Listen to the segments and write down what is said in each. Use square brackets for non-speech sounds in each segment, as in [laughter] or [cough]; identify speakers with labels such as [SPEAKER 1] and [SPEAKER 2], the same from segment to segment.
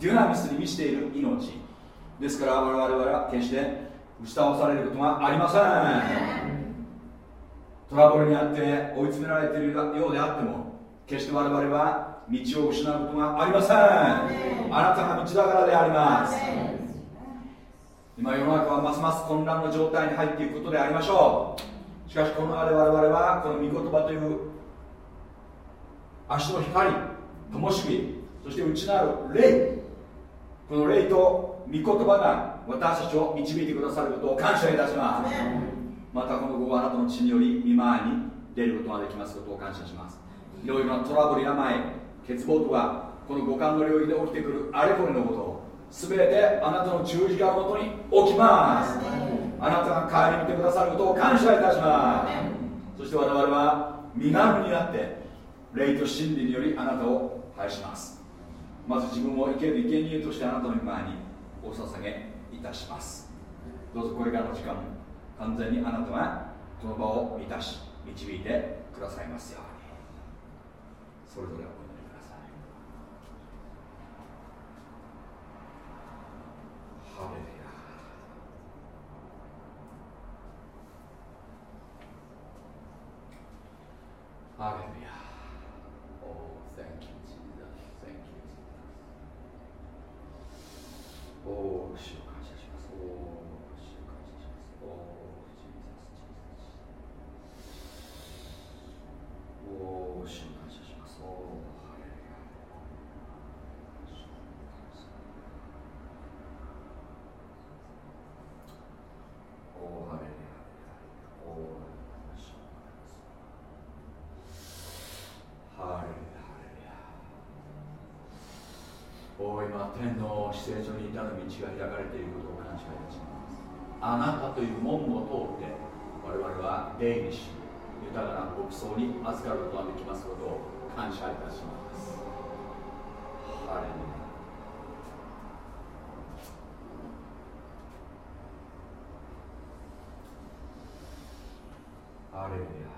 [SPEAKER 1] デュナミスに満ちている命。ですから我々は決して打ち倒されることがありません。トラブルにあって追い詰められているようであっても決して我々は道を失うことがありません。あなたが道だからであります。今世の中はますます混乱の状態に入っていくことでありましょう。しかしこの中で我々はこの御言葉という足の光灯火そして内なる霊。この霊と御言葉が私たちを導いてくださることを感謝いたします。またこの午後あなたの血により見舞いに出ることができますことを感謝します。いろいろなトラブル病欠乏とかこの五感の領域で起きてくるあれこれのことを全てあなたの十字架のもとに置きます。あなたが帰り見てくださることを感謝いたします。そして我々は身軽になって霊と真理によりあなたを拝しますまず自分を生ける生贄としてあなたの前にお捧げいたします。どうぞこれからの時間完全にあなたがこの場を満たし導いてくださいますように。それぞれお祈りください。ハレルヤ。ハレルヤ。おお、感謝します。おお、感謝します。おお、お、感謝します。おお、おお、は天の施設に至る道が開かれていることを感謝いたします。あなたという門を通って我々は出入りし豊かな牧草に預かることができますことを感謝いたします。ハレルヤ。ハレルヤ。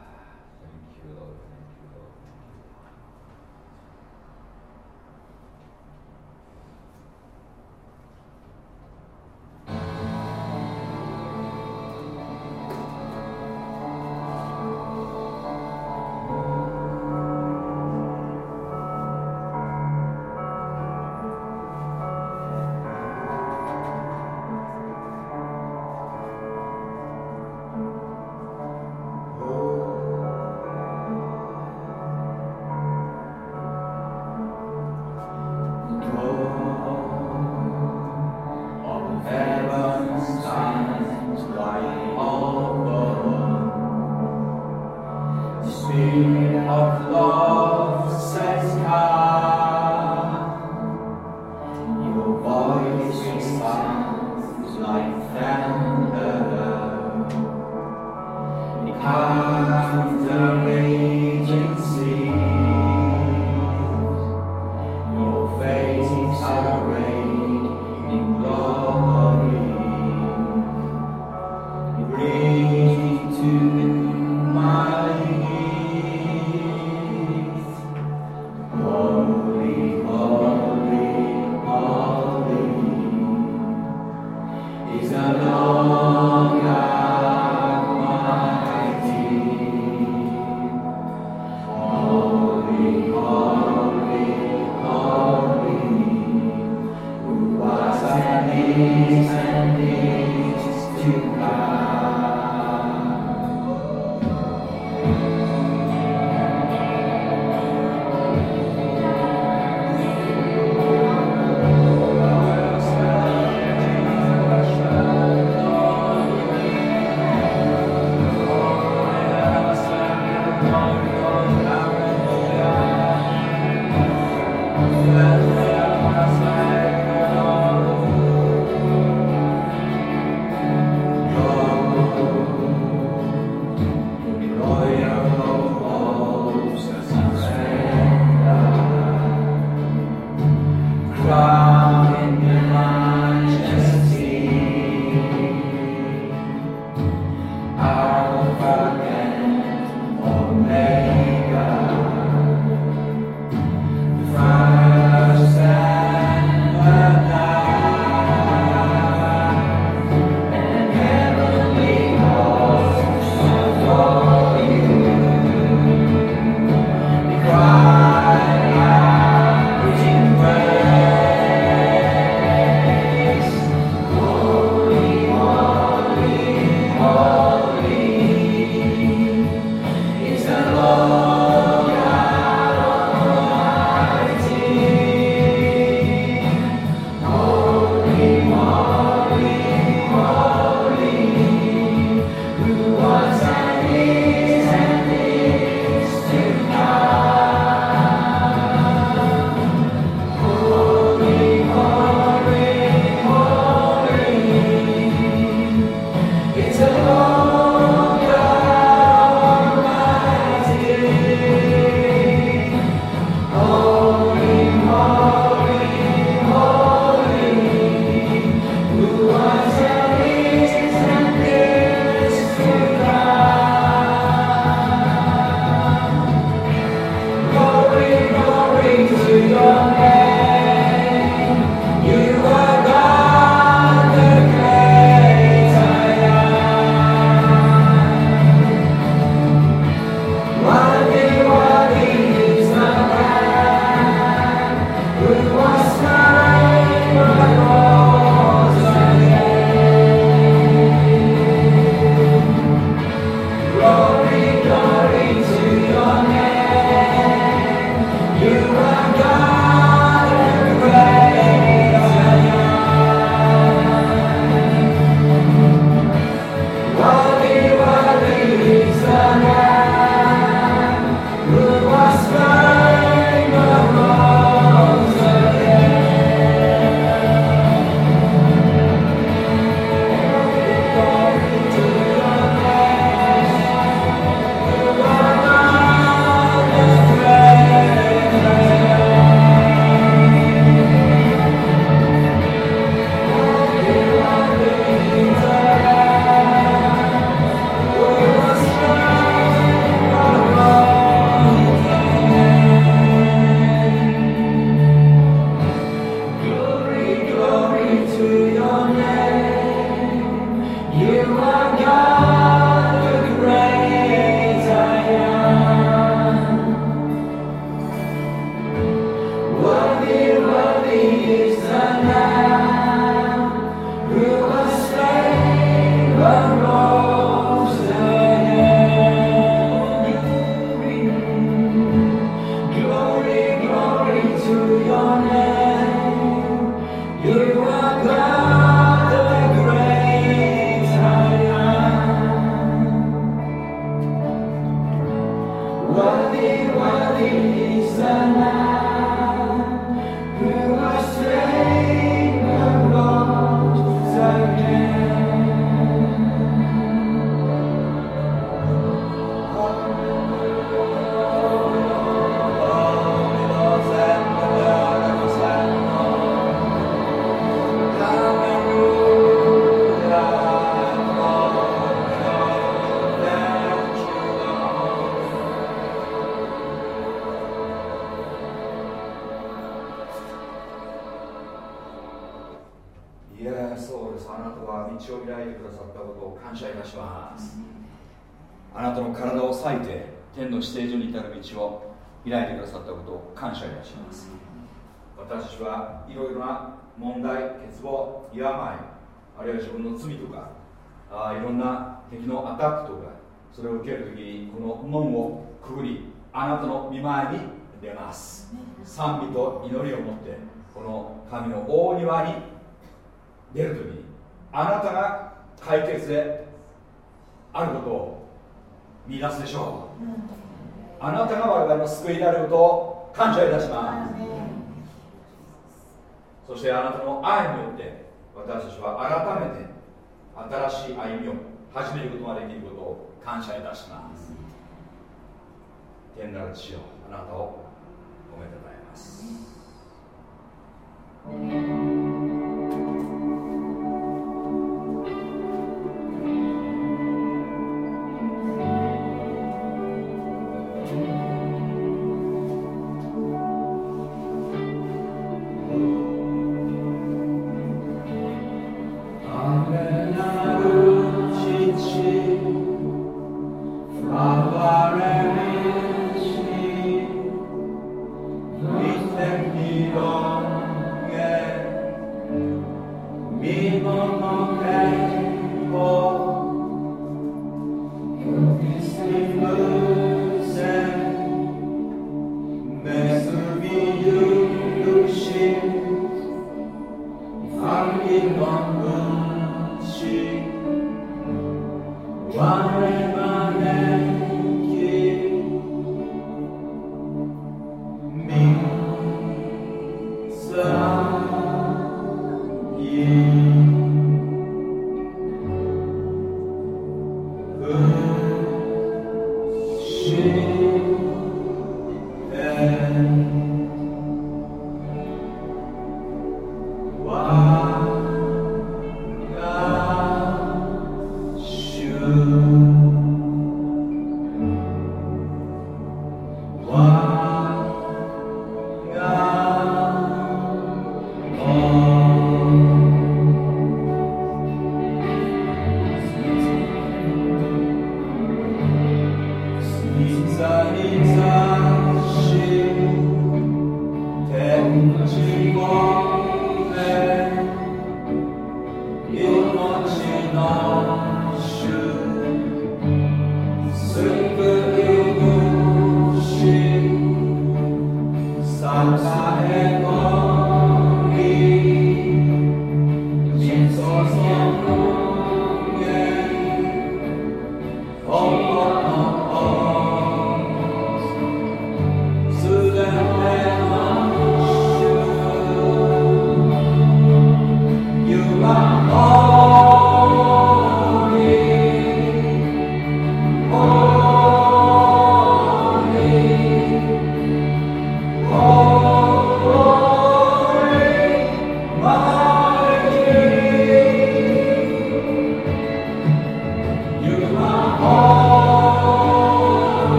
[SPEAKER 1] 道を開いてくださったことを感謝いたします。あなたの体を裂いて天の指定所に至る道を開いてくださったことを感謝いたします。私はいろいろな問題欠乏病あるいは自分の罪とかあいろんな敵のアタックとかそれを受けるときにこの門をくぐりあなたの見前に出ます。賛美と祈りを持ってこの神の大庭に出るときにあなたが解決であることを見出すでしょう、うん、あなたが我々の救いであることを感謝いたします、うん、そしてあなたの愛によって私たちは改めて新しい歩みを始めることができることを感謝いたします、うん、天なる父よあなたを褒めたたえます、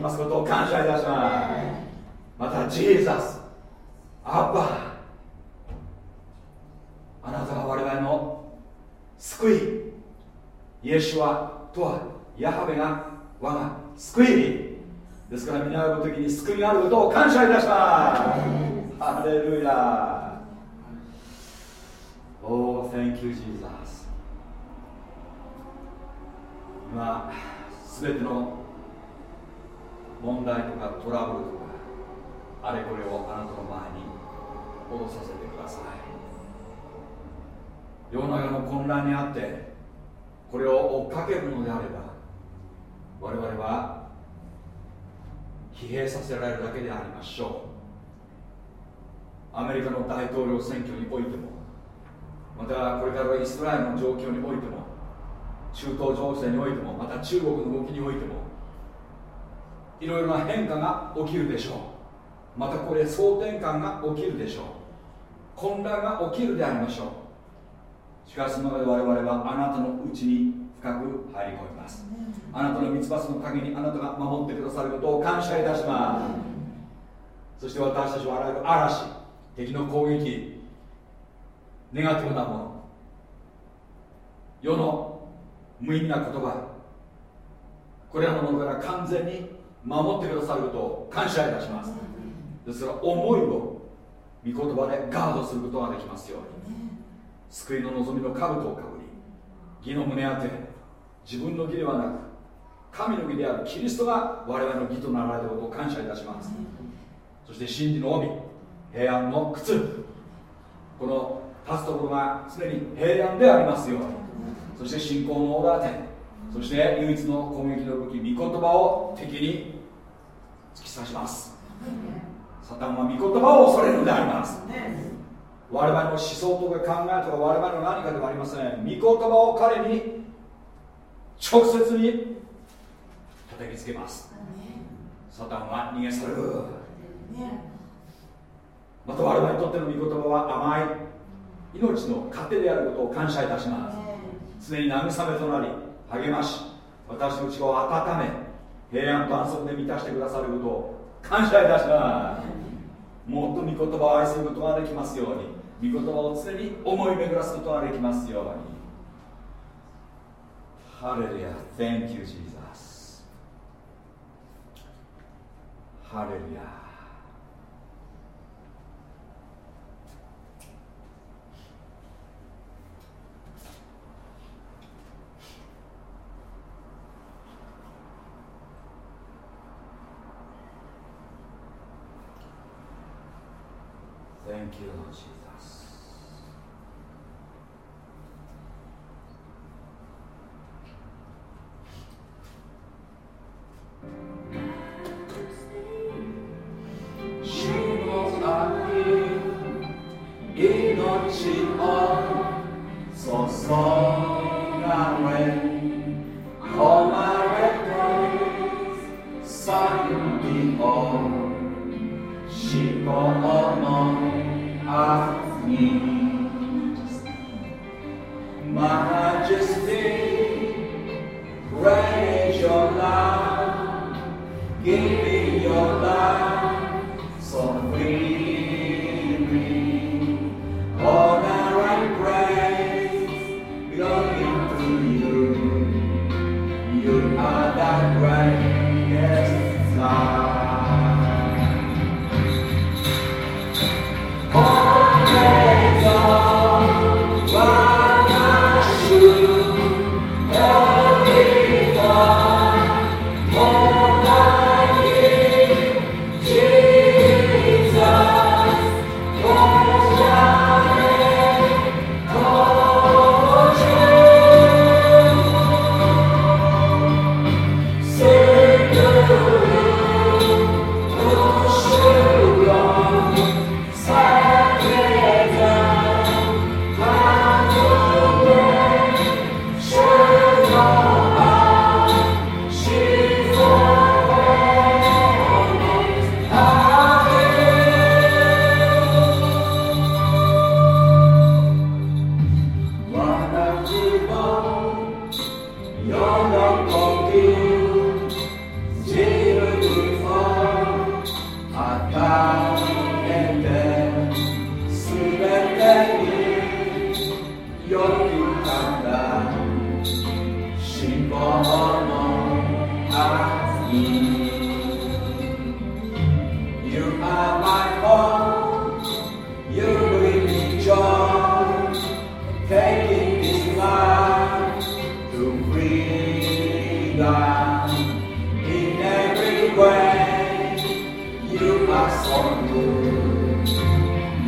[SPEAKER 1] ますことを感謝いたしますまたジーザスアッバあなたが我々の救いイエシュアとはヤハベが我が救いですから皆の時に救いがあることを感謝いたしますハレルヤ Oh, thank you, Jesus. 今、すべての問題とかトラブルとかあれこれをあなたの前に戻させてください世の中の混乱にあってこれを追っかけるのであれば我々は疲弊させられるだけでありましょう。アメリカの大統領選挙においてもまたこれからイスラエルの状況においても中東情勢においてもまた中国の動きにおいてもいろいろな変化が起きるでしょう。またこれ総転換が起きるでしょう。混乱が起きるでありましょう。しかしその中で我々はあなたのうちに深く入り込みます。あなたのミツバスの陰にあなたが守ってくださることを感謝いたします。そして私たちはあらゆる嵐敵の攻撃ネガティブなもの世の無意味な言葉これらのものから完全に守ってくださることを感謝いたします。ですから思いを御言葉でガードすることができますように。救いの望みの兜をかぶり義の胸当て自分の義ではなく神の義であるキリストが我々の義となられたことを感謝いたします。そして真理の帯平安の靴。この立つところが常に平安でありますように。そして信仰のオーダー点そして唯一の攻撃の武器御言葉を敵に突き刺します。サタンは御言葉を恐れるのであります、我々の思想とか考えとか我々の何かではありません。御言葉を彼に直接に叩きつけます。サタンは逃げ去る。また我々にとっての御言葉は甘い。命の糧であることを感謝いたします。常に慰めとなり励まし私の内側を温め平安と安息で満たしてくださることを感謝いたします。もっと御言葉を愛することができますように御言葉を常に思い巡らすことができますように。ハレルヤ Thank you Jesus ハレルヤ。究のうち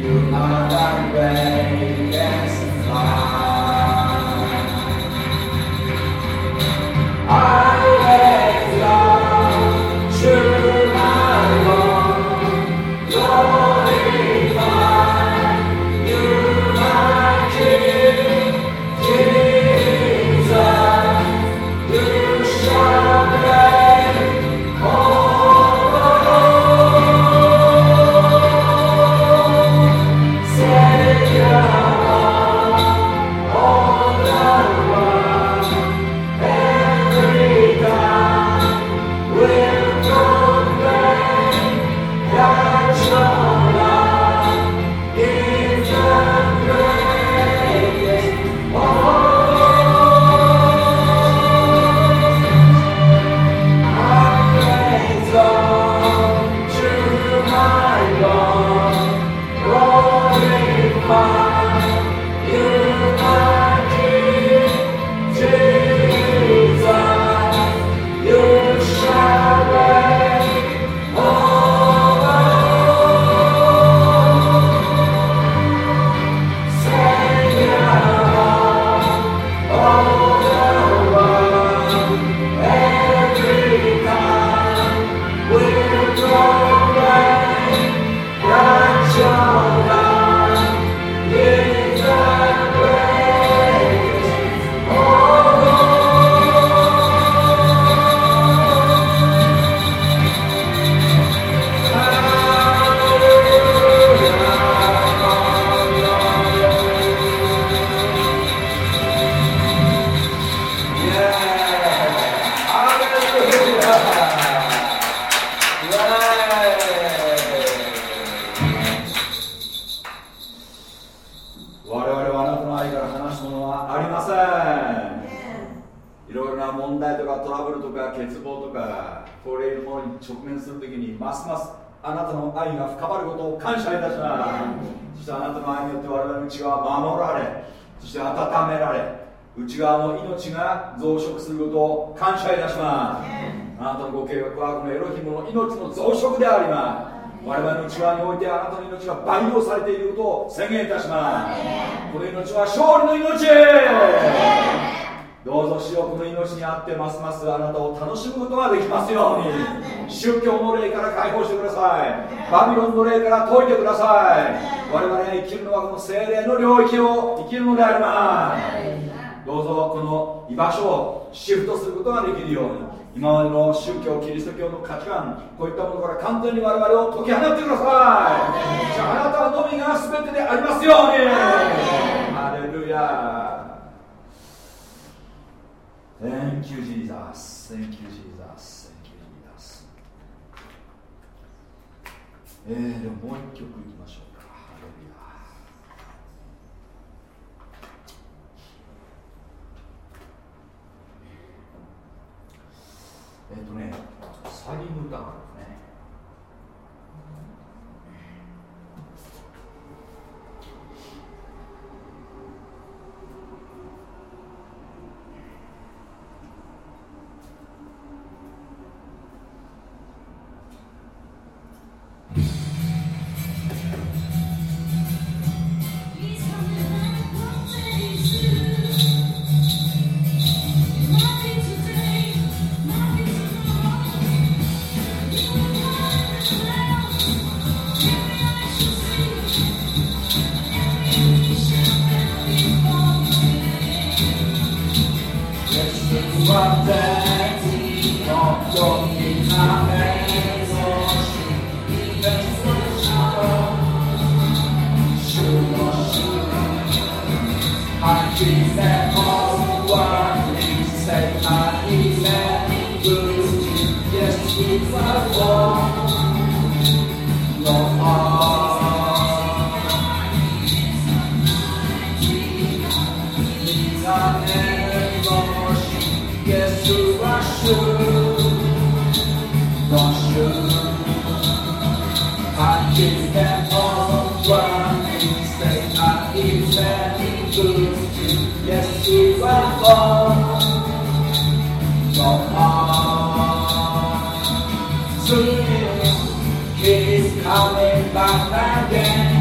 [SPEAKER 1] you. Are my best. 命が培養されていることを宣言いたします。この命は勝利の命。どうぞしよこの命にあってますますあなたを楽しむことができますように。宗教の霊から解放してください。バビロンの霊から解いてください。我々が生きるのはこの精霊の領域を生きるのであります。どうぞこの居場所をシフトすることができるように。今までの宗教キリスト教の価値観こういったものから完全に我々を解き放ってくださいじゃああなたのみが全てでありますようにハレルヤ Thank you, Jesus. Thank you, Jesus. Thank you, Jesus. えー、でももう一曲いきましょうか。ハレルヤえっ、ー、とね、サリ soon she's coming back again.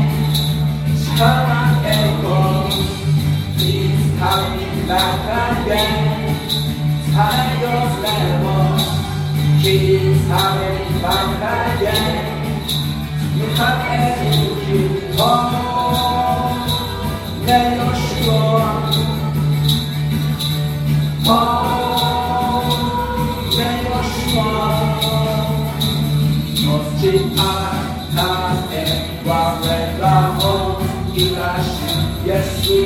[SPEAKER 1] She's coming back again. Tiger's level, she's coming back again. You have everything you want.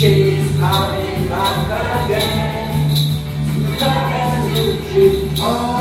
[SPEAKER 2] 神なは数字全身万物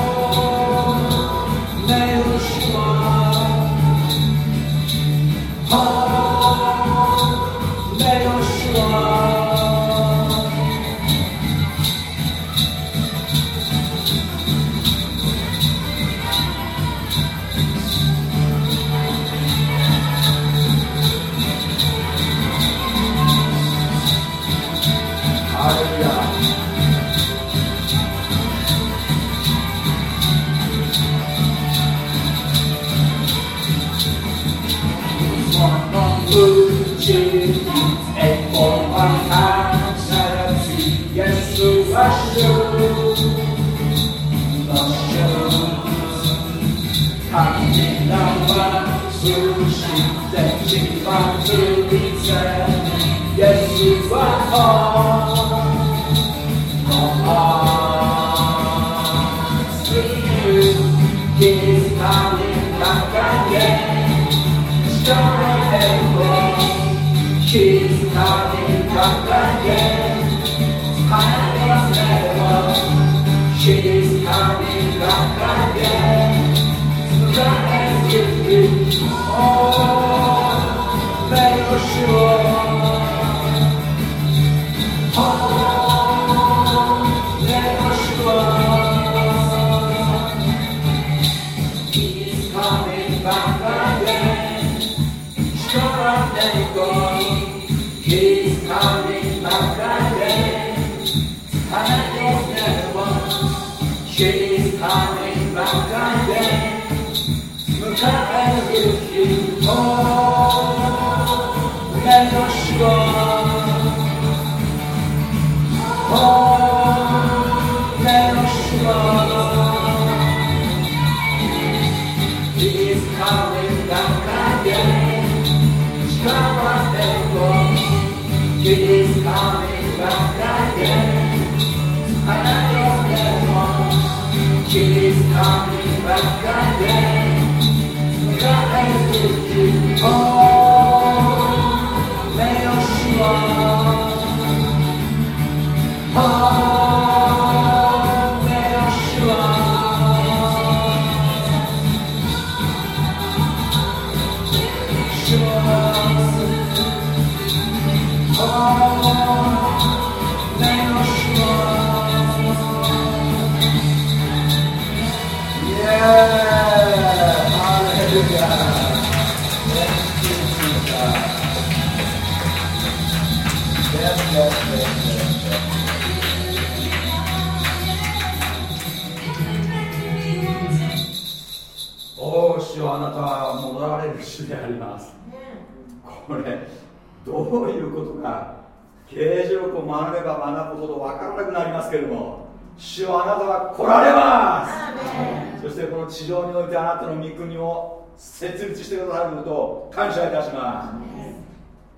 [SPEAKER 1] Oh. ったくなりますけれども主はあなたが来られます。そしてこの地上においてあなたの御国を設立してくださることを感謝いたします。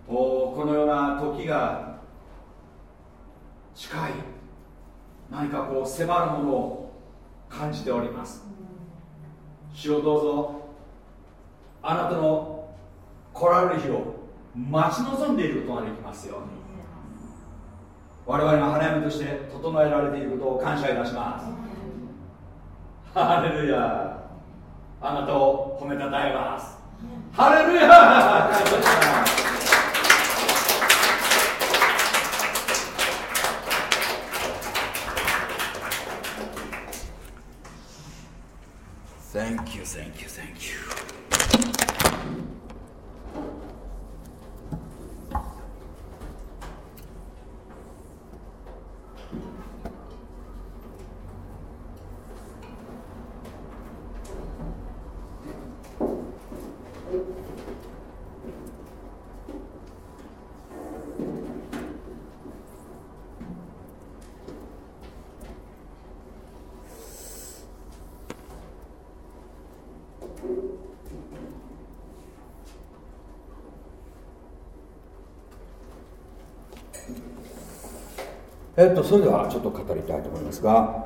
[SPEAKER 1] おこのような時が近い。何かこう迫るものを感じております。主をどうぞあなたの来られる日を待ち望んでいることができますように。我々の花嫁として整えられていることを感謝いたします。ハレルヤ。あなたを褒めたたえます。ハレルヤ。サンキュー、サンキュー、サンキューえっと、それではちょっと語りたいと思いますが、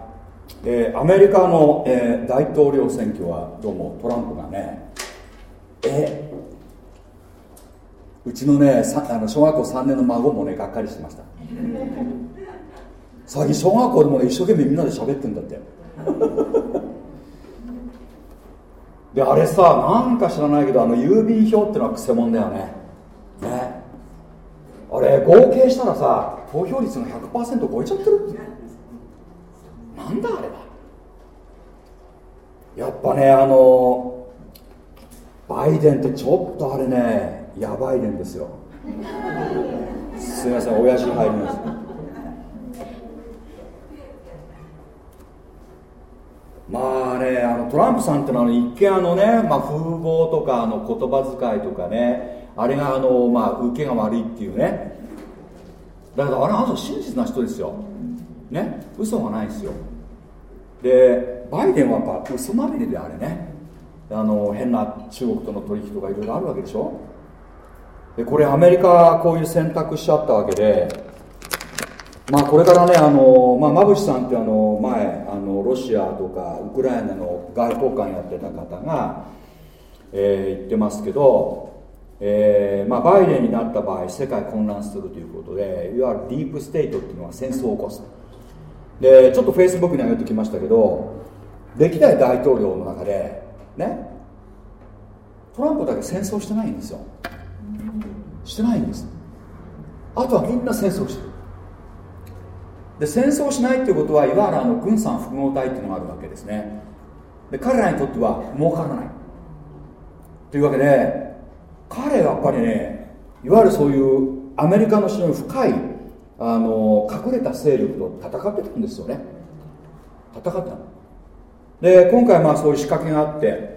[SPEAKER 1] えー、アメリカの、えー、大統領選挙はどうもトランプがねえうちのねあの小学校3年の孫もねがっかりしてました。最近小学校でもね一生懸命みんなで喋ってんだって。であれさなんか知らないけどあの郵便票ってのはくせ者だよね。ね。あれ合計したらさ投票率が100%超えちゃってる？ってなんだあれは。やっぱねあのバイデンってちょっとあれねやばいねんですよ。すみません親父入ります。まあねあのトランプさんってのは一見あのね、まあ、風貌とかあの言葉遣いとかねあれがあの、まあ、受けが悪いっていうね。だけどあれあの人真実な人ですよ。ね？嘘がないですよ。でバイデンはやっぱ嘘まみれであれね。あの変な中国との取引とかいろいろあるわけでしょ？でこれアメリカこういう選択しちゃったわけでまあこれからねあの、まあ、馬淵さんってあの前あのロシアとかウクライナの外交官やってた方が、えー、言ってますけど、えーまあ、バイデンになった場合世界混乱するということでいわゆるディープステートっていうのは戦争を起こす。でちょっとフェイスブックに上げてきましたけど歴代大統領の中でねトランプだけ戦争してないんですよ。してないんです。あとはみんな戦争してる。で戦争しないっていうことはいわゆるあの軍産複合体っていうのがあるわけですね。で彼らにとっては儲からない。というわけで彼はやっぱりねいわゆるそういうアメリカの非常に深いあの隠れた勢力と戦ってたんですよね。戦ってたで今回まあそういう仕掛けがあって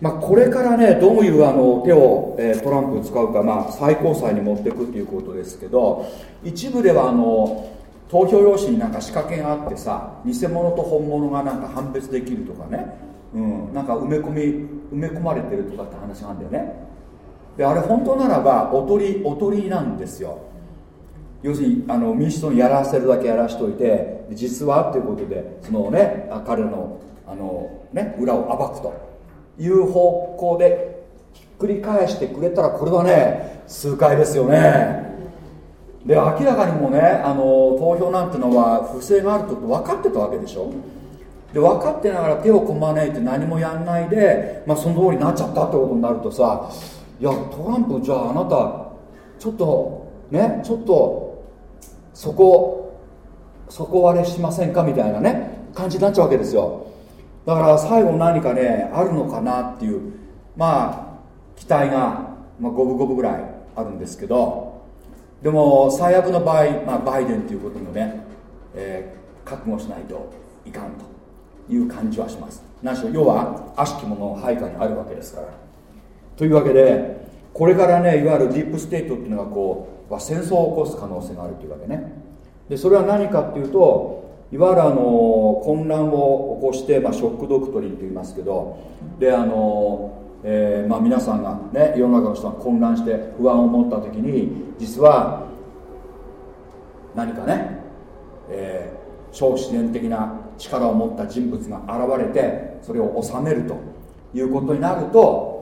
[SPEAKER 1] まあ、これからねどういうあの手を、えー、トランプ使うか、まあ、最高裁に持っていくっていうことですけど一部ではあの投票用紙になんか仕掛けがあってさ偽物と本物がなんか判別できるとかね、うん、なんか埋め込み埋め込まれてるとかって話なんだよね。であれ本当ならばおとりおとりなんですよ。要するにあの民主党にやらせるだけやらしといて実はということでそのね彼のあの、ね、裏を暴くと。いう方向でひっくり返してくれたらこれはね数回ですよね。で明らかにもねあの投票なんてのは不正があると分かってたわけでしょ。で分かってながら手をこまねいて何もやんないで、まあ、その通りになっちゃったってことになるとさいやトランプじゃああなたちょっとねちょっとそこそこ割れしませんかみたいなね感じになっちゃうわけですよ。だから最後何かねあるのかなっていうまあ期待が、まあ、五分五分ぐらいあるんですけどでも最悪の場合、まあ、バイデンということもね、えー、覚悟しないといかんという感じはします。何しろ要は悪しき者の配下にあるわけですから。というわけでこれからねいわゆるディープステートっていうのがこう戦争を起こす可能性があるというわけね。でそれは何かっていうといわゆるあの混乱を起こして、まあ、ショックドクトリンと言いますけどであの、えーまあ、皆さんがね世の中の人が混乱して不安を持った時に実は何かね、えー、超自然的な力を持った人物が現れてそれを収めるということになると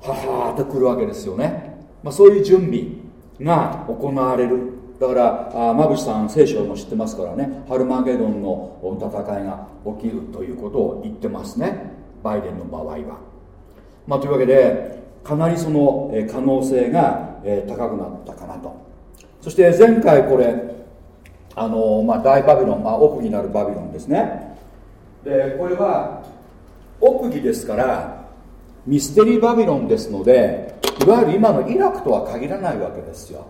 [SPEAKER 1] ははーっとくるわけですよね、まあ、そういう準備が行われる。だからあ馬淵さん聖書も知ってますからね。ハルマゲドンの戦いが起きるということを言ってますね。バイデンの場合は、まあ、というわけでかなりその可能性が高くなったかなと。そして前回これあの、まあ、大バビロン、まあ、奥義なるバビロンですね。でこれは奥義ですからミステリーバビロンですのでいわゆる今のイラクとは限らないわけですよ。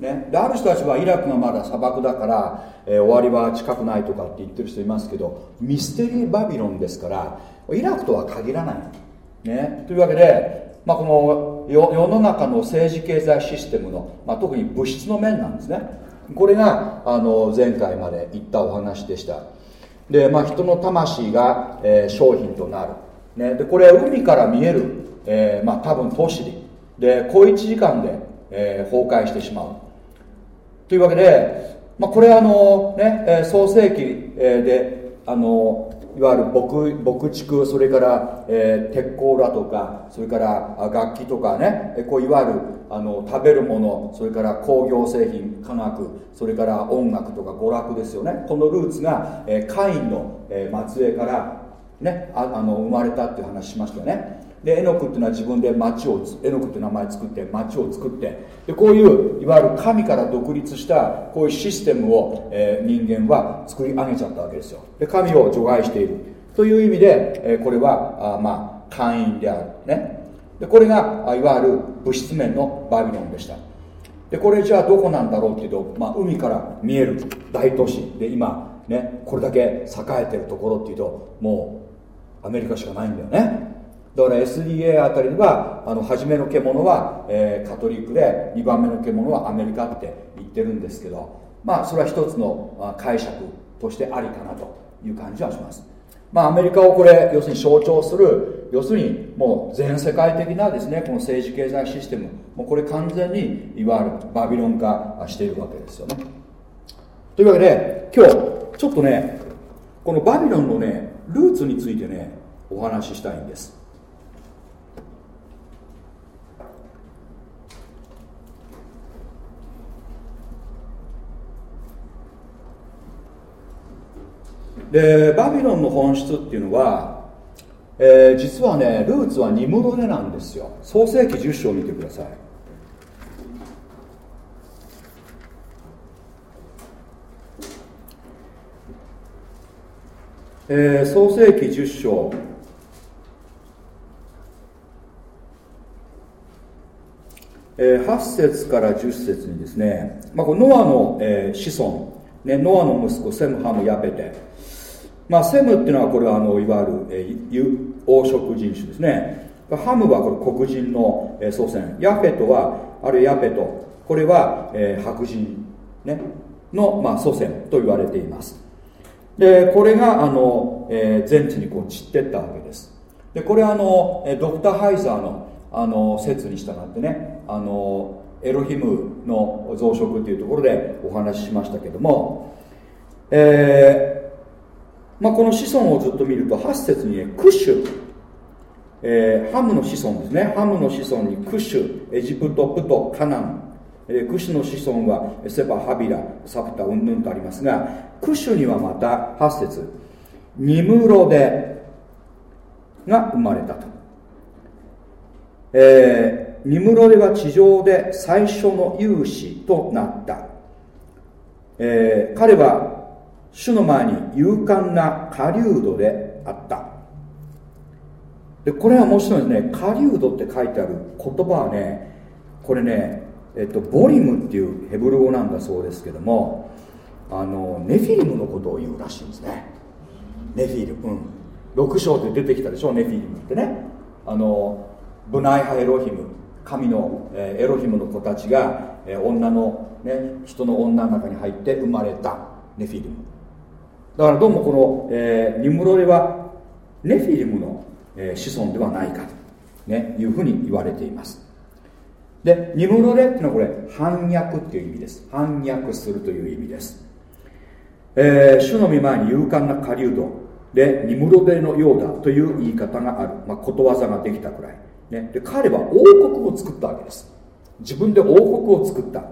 [SPEAKER 1] ね、である人たちはイラクがまだ砂漠だから、えー、終わりは近くないとかって言ってる人いますけどミステリーバビロンですからイラクとは限らない、ね、というわけで、まあ、この世の中の政治経済システムの、まあ、特に物質の面なんですね。これがあの前回まで言ったお話でした。で、まあ、人の魂が、えー、商品となる、ね、でこれ海から見える、えー、まあ、多分都市で小1時間で、えー、崩壊してしまう。というわけで、まあ、これあの、ねえ創世紀であのいわゆる牧牧畜それから、えー、鉄鋼だとかそれから楽器とかねこういわゆるあの食べるものそれから工業製品科学それから音楽とか娯楽ですよね。このルーツが、えー、カインの、え、末裔からねああの生まれたっていう話しましたよね。でエノクっていうのは自分で町をエノクっていう名前作って町を作ってでこういういわゆる神から独立したこういうシステムを、えー、人間は作り上げちゃったわけですよ。で神を除外している。という意味で、えー、これはあまあ会員であるね。でこれがいわゆる物質面のバビロンでした。でこれじゃあどこなんだろうっていうと、まあ、海から見える大都市で今ねこれだけ栄えてるところっていうともうアメリカしかないんだよね。だから SDA あたりではあの初めの獣は、えー、カトリックで2番目の獣はアメリカって言ってるんですけどまあそれは一つの解釈としてありかなという感じはします。まあアメリカをこれ要するに象徴する要するにもう全世界的なですねこの政治経済システムもうこれ完全にいわゆるバビロン化しているわけですよね。というわけで今日ちょっとねこのバビロンのねルーツについてねお話ししたいんです。でバビロンの本質っていうのは、えー、実はねルーツは二物でなんですよ。創世紀10章を見てください。え、創世紀10章。えー、8節から10節にですね、まあ、このノアの、えー、子孫、ね、ノアの息子セムハムヤペテ、まあ、セムっていうのはこれはあのいわゆる、えー、黄色人種ですね。ハムはこれ黒人の、えー、祖先。ヤペトはあるヤペト。これは、えー、白人、ね、の、まあ、祖先と言われています。でこれがあの、えー、全地にこう散ってったわけです。でこれはあのドクター・ハイザーのあの説に従ってねあのエロヒムの増殖っていうところでお話ししましたけども、えーまあ、この子孫をずっと見ると8節にねクシュ、えー、ハムの子孫ですね。ハムの子孫にクシュ。エジプトプトカナン、クシュの子孫はセバハビラサプタうんぬんとありますがクシュにはまた8節。ニムロデが生まれたと。えー、ニムロデは地上で最初の勇士となった、えー、彼は主の前に勇敢な狩人であった。でこれは面白いですね。狩人って書いてある言葉はねこれね、えっと、ボリムっていうヘブル語なんだそうですけどもあのネフィリムのことを言うらしいんですね。ネフィリム、うん、6章で出てきたでしょネフィリムってね。あのブナイハエロヒム。神の、え、エロヒムの子たちが、え、女の、ね、人の女の中に入って生まれたネフィリム。だからどうもこの、えー、ニムロレはネフィリムの、え、子孫ではないかと、ね、いうふうに言われています。でニムロレっていうのはこれ反逆っていう意味です。反逆するという意味です、えー、主の御前に勇敢な狩人でニムロデのようだという言い方がある、まあ、ことわざができたくらい。ね、で彼は王国を作ったわけです。自分で王国を作った。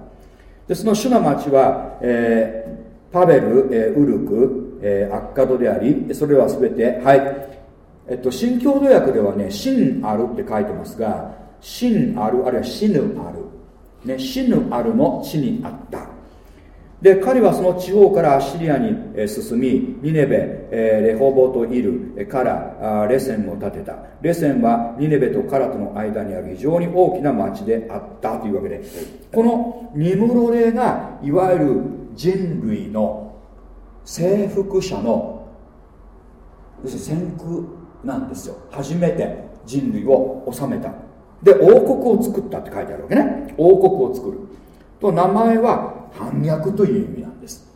[SPEAKER 1] でその主の町は、えー、パベル、えー、ウルク、えー、アッカドでありそれは全てはい。えっと新共同訳ではね真あるって書いてますが真あるあるいは死ぬある、ね、死ぬあるの地にあった。で彼はその地方からシリアに進みニネベ、レホボトイルからレセンを建てた。レセンはニネベとカラとの間にある非常に大きな町であったというわけで。このニムロレがいわゆる人類の征服者の先駆なんですよ。初めて人類を治めた。で王国を作ったって書いてあるわけね。王国を作る。と名前は反逆という意味なんです。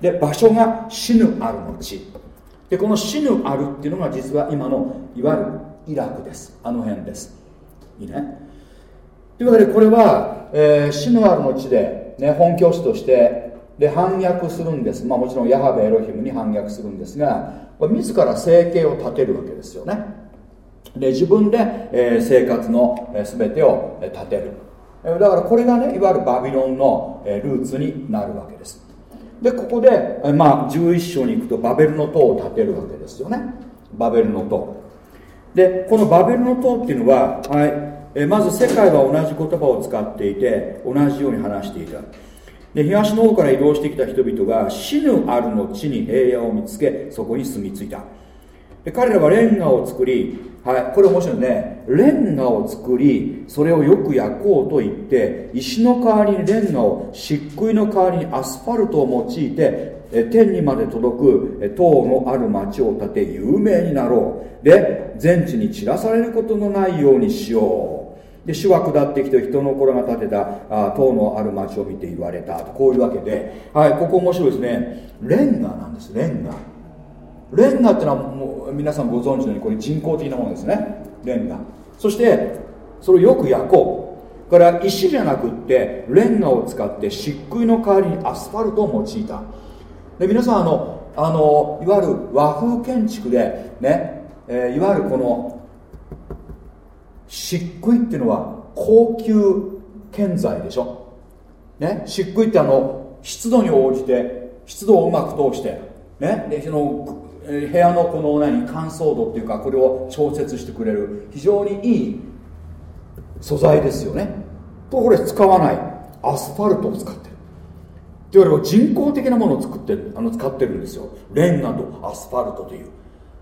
[SPEAKER 1] で場所が死ぬあるの地。でこの死ぬあるっていうのが実は今のいわゆるイラクです。あの辺です。いいね。というわけでこれは、えー、死ぬあるの地で、ね、本拠地としてで反逆するんです、まあ、もちろんヤハベエロヒムに反逆するんですが自ら生計を立てるわけですよね。で自分で、えー、生活の、全てを立てる。だからこれがねいわゆるバビロンのルーツになるわけです。でここで、まあ、11章に行くとバベルの塔を建てるわけですよね。バベルの塔。でこのバベルの塔っていうのは、はいえまず世界は同じ言葉を使っていて同じように話していた。で東の方から移動してきた人々が死ぬあるの地に平野を見つけそこに住み着いた。で彼らはレンガを作りはいこれ面白いね。レンガを作りそれをよく焼こうと言って石の代わりにレンガを漆喰の代わりにアスファルトを用いて天にまで届く塔のある町を建て有名になろう。で全地に散らされることのないようにしよう。で主は下ってきて人の頃が建てた塔のある町を見て言われた。こういうわけで、はい、ここ面白いですね。レンガなんですレンガ。レンガっていうのはもう皆さんご存知のようにこれ人工的なものですね。レンガ。そしてそれをよく焼こう。から石じゃなくってレンガを使って漆喰の代わりにアスファルトを用いた。で皆さんあのあのいわゆる和風建築でね、えー、いわゆるこの漆喰っていうのは高級建材でしょ。ね漆喰ってあの湿度に応じて湿度をうまく通してね、でその部屋のこの何乾燥度っていうかこれを調節してくれる非常にいい素材ですよね。とこれ使わない。アスファルトを使ってる。というより人工的なものを作ってあの使ってるんですよ。レンガとアスファルトという。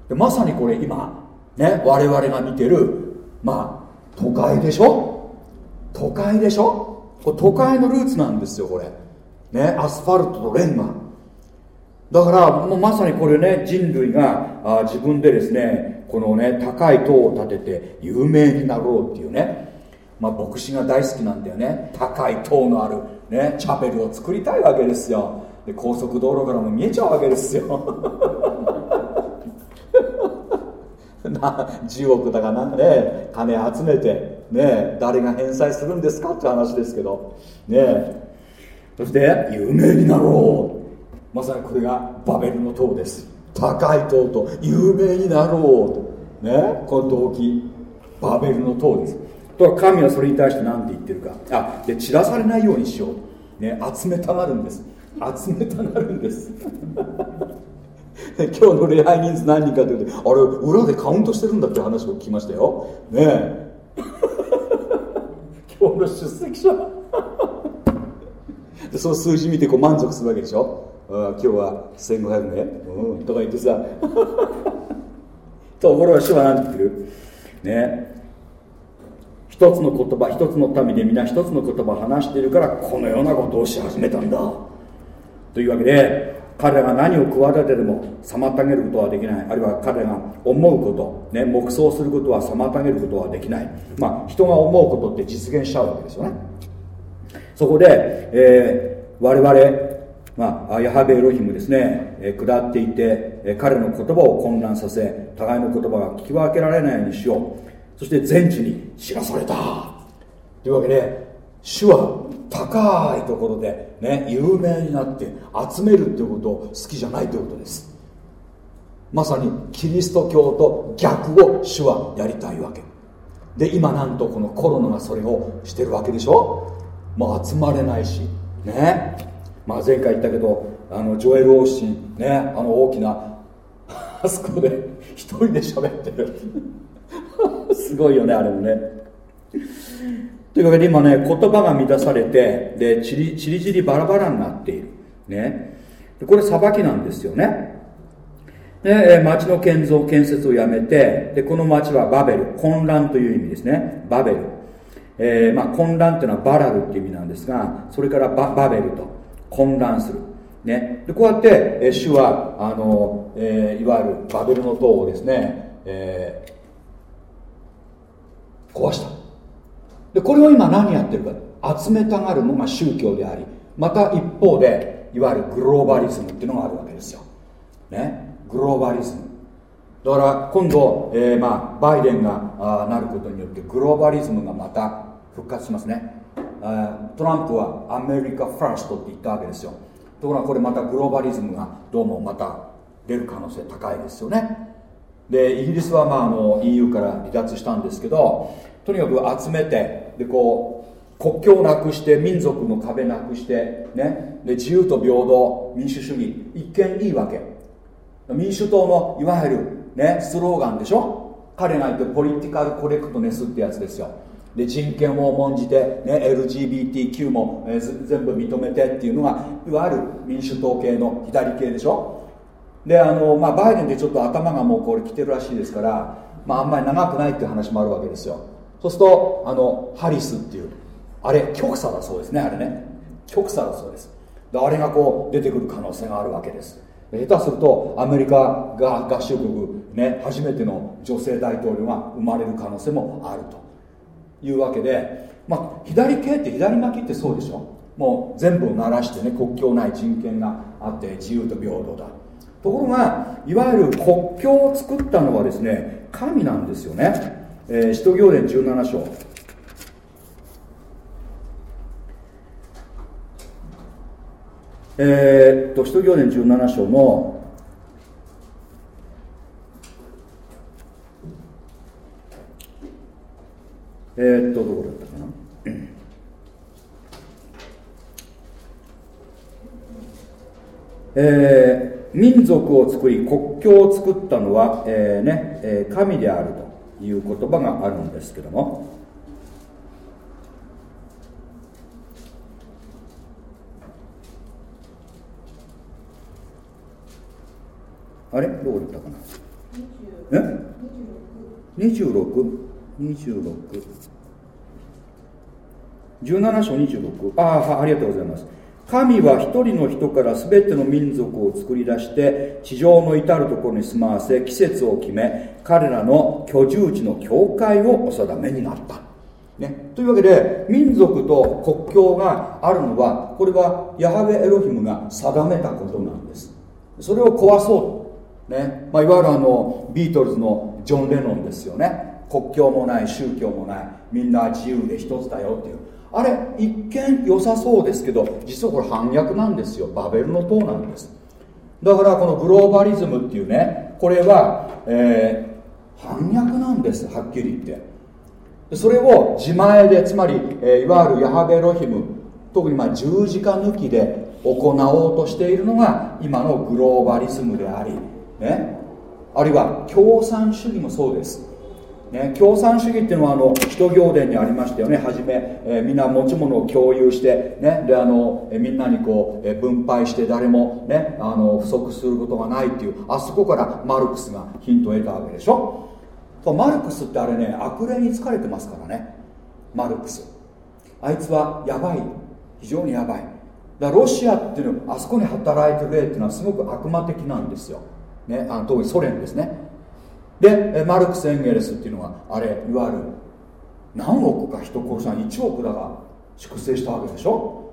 [SPEAKER 1] でまさにこれ今ね我々が見てるまあ都会でしょ？都会でしょ？これ都会のルーツなんですよこれ。ねアスファルトとレンガ。だからもうまさにこれね人類があ自分でですねこのね高い塔を建てて有名になろうっていうねまあ牧師が大好きなんだよね。高い塔のあるねチャペルを作りたいわけですよ。で高速道路からも見えちゃうわけですよ。[laughs] な10億だかなんね金集めてね誰が返済するんですかって話ですけど。ね。そして有名になろう。まさにこれがバベルの塔です。高い塔と有名になろうと。ね？この動機。バベルの塔です。と神はそれに対して何て言ってるか。あで散らされないようにしよう。ね集めたがるんです。集めたがるんです。[laughs] 今日の礼拝人数何人かというとあれ裏でカウントしてるんだって話を聞きましたよ。ね。え [laughs] 今日の出席者。でその数字見てこう満足するわけでしょ。あ今日は1500ね、うん、とか言ってさ。[laughs] ところが主は何て言ってる。ね。一つの言葉一つの民で皆一つの言葉を話しているからこのようなことをし始めたんだ。というわけで彼らが何を企てても妨げることはできない。あるいは彼らが思うこと、ね、黙想することは妨げることはできない。まあ人が思うことって実現しちゃうわけですよね。そこで、えー、我々まあ、ヤハベエロヒムですね、え、下っていて、え、彼の言葉を混乱させ互いの言葉が聞き分けられないようにしよう。そして全地に知らされた。というわけで主は高いところで、ね、有名になって集めるっていうことを好きじゃないということです。まさにキリスト教と逆を主はやりたいわけ。で今なんとこのコロナがそれをしてるわけでしょ。もう集まれないしね。まあ、前回言ったけどあのジョエル・オーシンねあの大きなあそこで一人で喋ってる。すごいよねあれもね。というわけで今ね言葉が乱されてでちりちりちりバラバラになっている。ね。これ裁きなんですよね。で町の建造建設をやめてでこの町はバベル。混乱という意味ですね。バベル、えー、まあ、混乱というのはバラルっていう意味なんですがそれからババベルと。混乱する。ね、でこうやって、え主はあの、えー、いわゆるバベルの塔をですね、えー、壊した。でこれを今何やってるか。集めたがるのが宗教でありまた一方でいわゆるグローバリズムっていうのがあるわけですよ、ね、グローバリズム。だから今度、えーまあ、バイデンがあなることによってグローバリズムがまた復活しますね。トランプはアメリカファーストって言ったわけですよ。ところがこれまたグローバリズムがどうもまた出る可能性高いですよね。でイギリスはまああの EU から離脱したんですけどとにかく集めてでこう国境をなくして民族の壁なくして、ね、で自由と平等民主主義一見いいわけ。民主党のいわゆる、ね、スローガンでしょ？彼が言ってポリティカルコレクトネスってやつですよ。で人権を重んじて、ね、LGBTQ も、えー、全部認めてっていうのがいわゆる民主党系の左系でしょ？であの、まあ、バイデンってちょっと頭がもうこれ来てるらしいですから、まあ、あんまり長くないっていう話もあるわけですよ。そうするとあのハリスっていうあれ極左だそうですねあれね。極左だそうです。であれがこう出てくる可能性があるわけです。下手するとアメリカが合衆国、ね、初めての女性大統領が生まれる可能性もあると。いうわけで、まあ、左系って左巻きってそうでしょ？もう全部を鳴らしてね国境ない人権があって自由と平等だ。ところがいわゆる国境を作ったのはですね神なんですよね、えー、使徒行伝17章。えー、っと使徒行伝17章のえー、っとどこだったかな？[coughs] え民族を作り国境を作ったのは、えー、ねえー、神であるという言葉があるんですけども。あれ？どこ行ったかな？え？26?26 17章26ああありがとうございます。神は一人の人から全ての民族を作り出して地上の至るところに住まわせ季節を決め彼らの居住地の境界をお定めになった、ね、というわけで民族と国境があるのはこれはヤハベエロヒムが定めたことなんです。それを壊そう。ね。まあ、いわゆるあのビートルズのジョン・レノンですよね。国境もない宗教もない。みんな自由で一つだよっていう。あれ一見良さそうですけど実はこれ反逆なんですよ。バベルの塔なんです。だからこのグローバリズムっていうねこれは、えー、反逆なんですはっきり言って。それを自前でつまり、えー、いわゆるヤハベロヒム特にまあ十字架抜きで行おうとしているのが今のグローバリズムであり、ね、あるいは共産主義もそうです。ね、共産主義っていうのはあの使徒行伝にありましたよね。はじめ、えー、みんな持ち物を共有して、ね、であの、え、みんなにこう、え、分配して誰も、ね、あの不足することがないっていうあそこからマルクスがヒントを得たわけでしょ。マルクスってあれね悪霊に疲れてますからね。マルクス。あいつはやばい。非常にやばい。だロシアっていうのはあそこに働いてる霊っていうのはすごく悪魔的なんですよ、ね、あの特にソ連ですね。でマルクス・エンゲルスっていうのはあれいわゆる何億か人殺さん1億だが粛清したわけでしょ？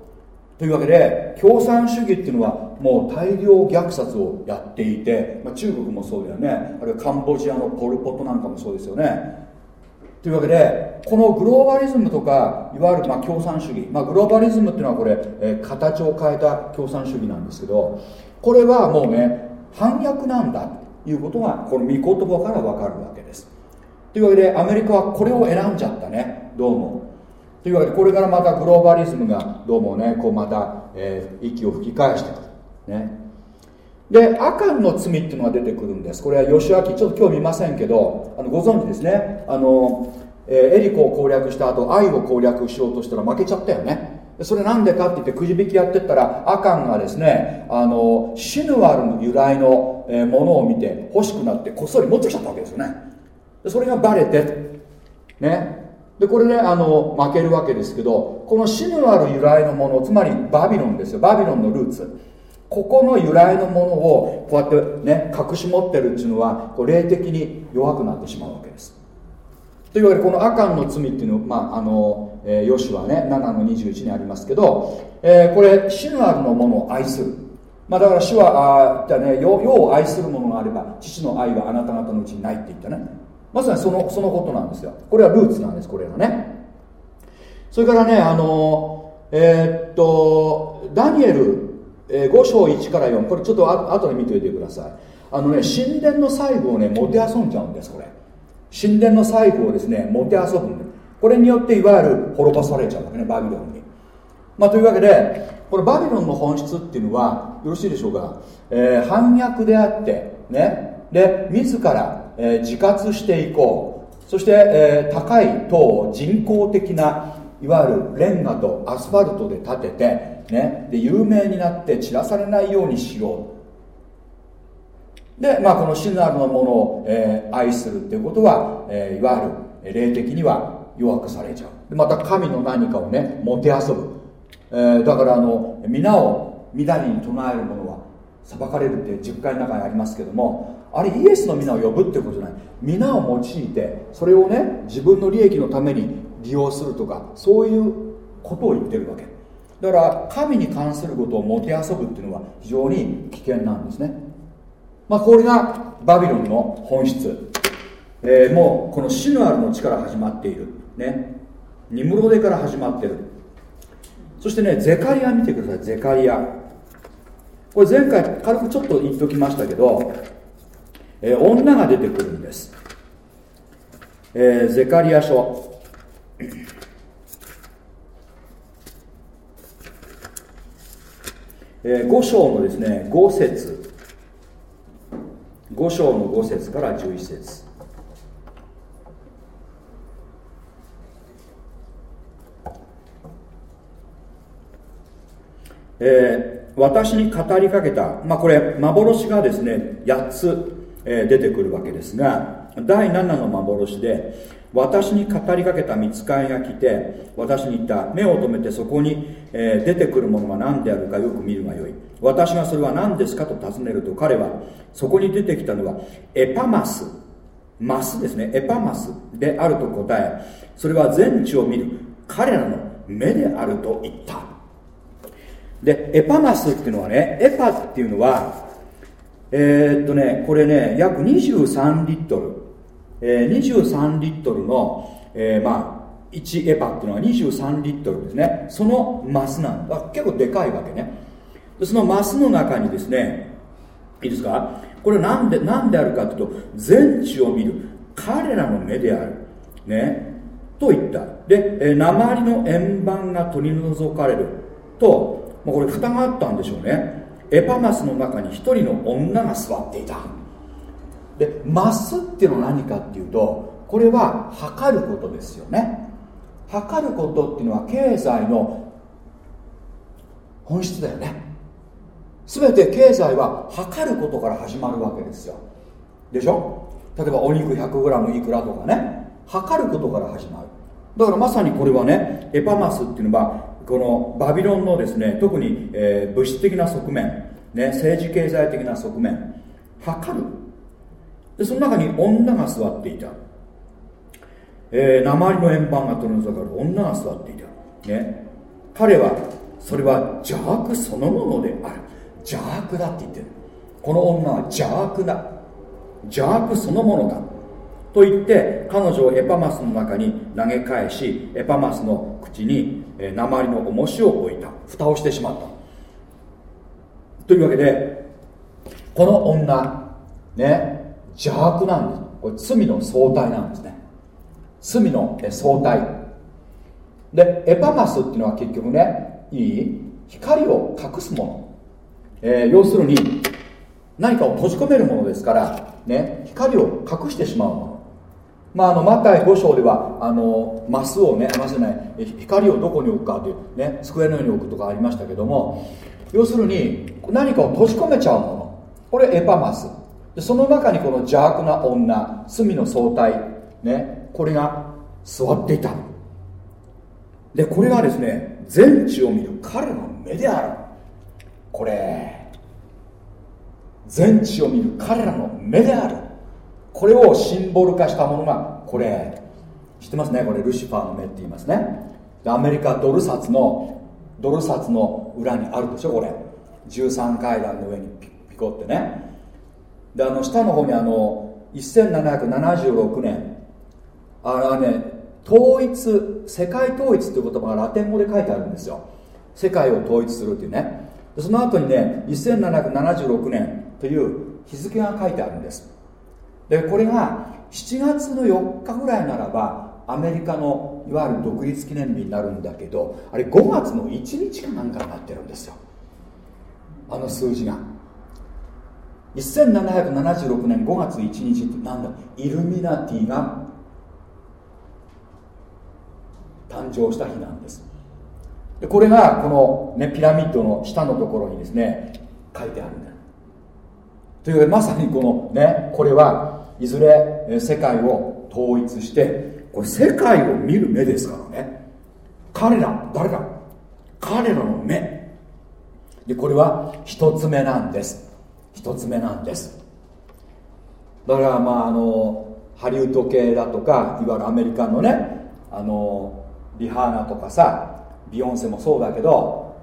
[SPEAKER 1] というわけで共産主義っていうのはもう大量虐殺をやっていて、まあ、中国もそうだよね。あるいはカンボジアのポル・ポトなんかもそうですよね。というわけでこのグローバリズムとかいわゆるまあ共産主義、まあ、グローバリズムっていうのはこれ、えー、形を変えた共産主義なんですけどこれはもうね反逆なんだ。いうことがこの御言葉から分かるわけです。というわけでアメリカはこれを選んじゃったね。どうも。というわけでこれからまたグローバリズムがどうもねこうまた、えー、息を吹き返してくるね。でアカンの罪っていうのが出てくるんです。これは吉明ちょっと今日見ませんけどあのご存知ですね。あの、えー、エリコを攻略した後愛を攻略しようとしたら負けちゃったよね。それなんでかって言ってくじ引きやってったらアカンがですねあのシヌアルの由来のものを見て欲しくなってこっそり持ってきちゃったわけですよね。でそれがバレてね。でこれ、ね、あの負けるわけですけどこのシヌアル由来のものつまりバビロンですよ。バビロンのルーツ。ここの由来のものをこうやってね隠し持ってるっていうのはこう霊的に弱くなってしまうわけです。というわけでこのアカンの罪っていうのまああの、えー、ヨシはね7の21にありますけど、えー、これシヌアルのものを愛する。まあだから主はあ言ったね世を愛するものがあれば父の愛はあなた方のうちにないって言ったね。まさにそのそのことなんですよ。これはルーツなんですこれがね。それからねあのえー、っとダニエル、えー、5章1から4これちょっとあ後で見ておいてください。あのね神殿の細部をねもてあそんじゃうんですこれ。神殿の細部をですねもてあそぶんでこれによっていわゆる滅ぼされちゃうわけねバビロンに。まあというわけでこれバビロンの本質っていうのはよろしいでしょうか、えー、反逆であってね？で自ら、えー、自活していこう。そして、えー、高い塔を人工的ないわゆるレンガとアスファルトで建てて、ね、で有名になって散らされないようにしよう。で、まあ、このシナルのものを、えー、愛するっていうことは、えー、いわゆる霊的には弱くされちゃう。また神の何かをねもてあそぶ、えー、だからあの皆を乱りに唱える者は裁かれるって10回の中にありますけどもあれイエスの皆を呼ぶってことじゃない。皆を用いてそれをね自分の利益のために利用するとかそういうことを言ってるわけ。だから神に関することをもてあそぶっていうのは非常に危険なんですね。まあ、これがバビロンの本質、えー、もうこのシヌアルの地から始まっている。ね。ニムロデから始まってる。そしてねゼカリア見てください。ゼカリア。これ前回軽くちょっと言っときましたけど、えー、女が出てくるんです、えー、ゼカリア書。えー、5章のですね5節。5章の5節から11節。えー、私に語りかけた、まあ、これ幻がですね8つ、えー、出てくるわけですが第7の幻で私に語りかけた見つかりが来て私に言った目を留めてそこに、えー、出てくるものが何であるかよく見るがよい。私がそれは何ですかと尋ねると彼はそこに出てきたのはエパマス。マスですね。エパマスであると答えそれは全地を見る彼らの目であると言った。でエパマスっていうのはねエパっていうのはえー、っとねこれね約23リットル、えー、23リットルの、えー、まあ1エパっていうのは23リットルですね。そのマスなんだ。結構でかいわけね。でそのマスの中にですねいいですか？これなんでなんであるかというと全地を見る彼らの目である。ね。と言った。で、え、鉛の円盤が取り除かれる。ともうこれ蓋があったんでしょうね。エパマスの中に一人の女が座っていた。でマスっていうのは何かっていうとこれは測ることですよね。測ることっていうのは経済の本質だよね。全て経済は測ることから始まるわけですよ。でしょ？例えばお肉 100g いくらとかね。測ることから始まる。だからまさにこれはねエパマスっていうのはこのバビロンのですね特に、えー、物質的な側面、ね、政治経済的な側面測る。でその中に女が座っていた、えー、鉛の円盤が取り除かれ女が座っていた、ね、彼はそれは邪悪そのものである。邪悪だって言ってる。この女は邪悪だ。邪悪そのものだ。と言って彼女をエパマスの中に投げ返しエパマスの口にえー、鉛の重しを置いた。蓋をしてしまった。というわけでこの女ね邪悪なんです。これ罪の相対なんですね。罪の相対でエパマスっていうのは結局ねいい光を隠すもの、えー、要するに何かを閉じ込めるものですからね光を隠してしまうもの。まあ、あのマタイ5章ではあのマスをねマスない光をどこに置くかという、ね、机のように置くとかありましたけども要するに何かを閉じ込めちゃうもの。これエパマス。でその中にこの邪悪な女罪の相対、ね、これが座っていた。でこれがですね全地を見る。彼の目である。これ全地を見る。彼らの目である。これをシンボル化したものがこれ知ってますね？これルシファーの目って言いますね。アメリカドル札のドル札の裏にあるでしょ？これ。13階段の上にピコってね。であの下の方にあの1776年。あれはね統一世界統一っていう言葉がラテン語で書いてあるんですよ。世界を統一するっていうね。その後にね1776年という日付が書いてあるんです。でこれが7月の4日ぐらいならばアメリカのいわゆる独立記念日になるんだけどあれ5月の1日かなんかになってるんですよ。あの数字が。1776年5月1日ってなんだ？イルミナティが誕生した日なんです。でこれがこの、ね、ピラミッドの下のところにですね書いてあるんだ。というまさにこのねこれはいずれ世界を統一してこれ世界を見る目ですからね。彼ら誰か。彼らの目。でこれは一つ目なんです。一つ目なんです。だからまああのハリウッド系だとかいわゆるアメリカのねあのリハーナとかさビヨンセもそうだけど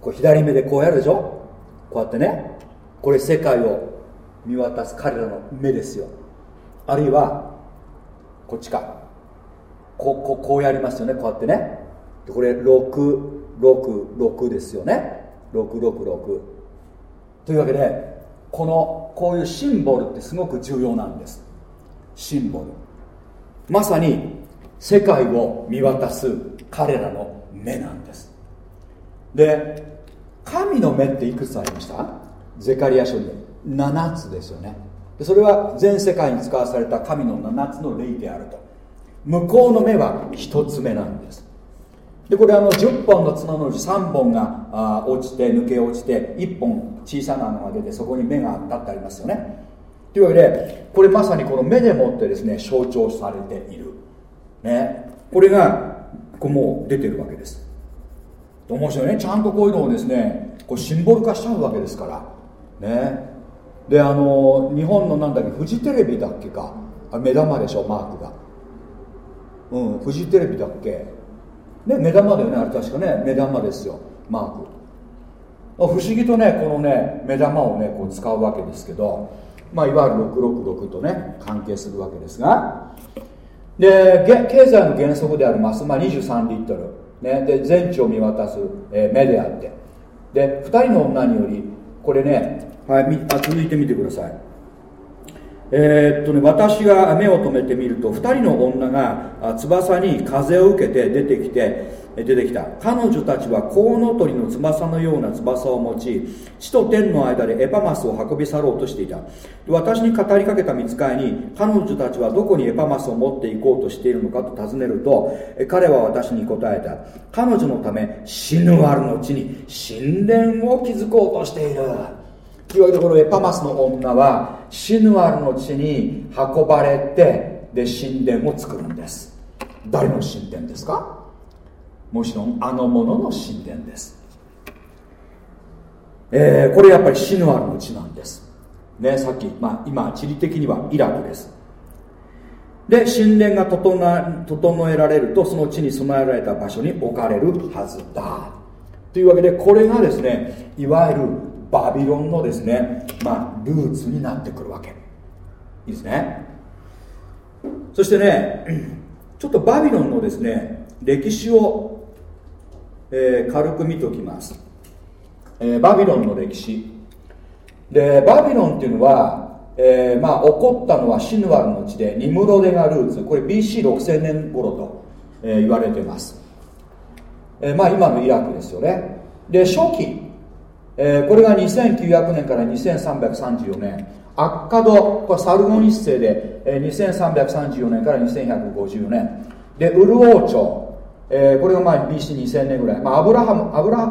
[SPEAKER 1] こう左目でこうやるでしょ？こうやってねこれ世界を見渡す彼らの目ですよ。あるいはこっちか。こここうやりますよね。こうやってね。これ666ですよね。666というわけでこのこういうシンボルってすごく重要なんです。シンボル。まさに世界を見渡す彼らの目なんです。で神の目っていくつありました？ゼカリア書に。7つですよね。それは全世界に使わされた神の7つの霊であると。向こうの目は1つ目なんです。でこれあの10本の角のうち3本が落ちて抜け落ちて1本小さな穴が出てそこに目があったってありますよね。というわけでこれまさにこの目でもってですね象徴されている。ね。これがこうもう出てるわけです。面白いね。ちゃんとこういうのをですねこうシンボル化しちゃうわけですから。ね。であの日本のなんだっけフジテレビだっけか。あ目玉でしょマークが。うんフジテレビだっけ。ね目玉だよねあれ確かね。目玉ですよマーク。不思議とねこのね目玉をねこう使うわけですけど。まあいわゆる666とね関係するわけですが。で経済の原則であります、まあ、23リットル、ね、で全地を見渡す、えー、目であって。で2人の女によりこれね、はい、あ続いてみてください。えー、っとね私が目を留めてみると2人の女が翼に風を受けて出てきて出てきた。彼女たちはコウノトリの翼のような翼を持ち地と天の間でエパマスを運び去ろうとしていた。私に語りかけた見つかいに彼女たちはどこにエパマスを持っていこうとしているのかと尋ねると彼は私に答えた。彼女のため死ぬあるの地に神殿を築こうとしている。いうわけでこのエパマスの女は死ぬあるの地に運ばれてで神殿を作るんです。誰の神殿ですか？もちろんあのものの神殿です、えー、これやっぱりシヌアルの地なんです。ねさっき、まあ、今地理的にはイラクです。で神殿が整えられるとその地に備えられた場所に置かれるはずだ。というわけでこれがですねいわゆるバビロンのですね、まあ、ルーツになってくるわけ。いいですね。そしてねちょっとバビロンのですね歴史をえー、軽く見ておきます、えー、バビロンの歴史。でバビロンっていうのは、えー、まあ起こったのはシヌワルの地でニムロデがルーツ。これ BC6000 年頃と、えー、言われてます、えー、まあ今のイラクですよね。で初期、えー、これが2900年から2334年。アッカドこれサルゴン一世で、えー、2334年から2154年。でウルオー朝えー、これがまあ BC2000 年ぐらい、まあ、アブラハムアブラ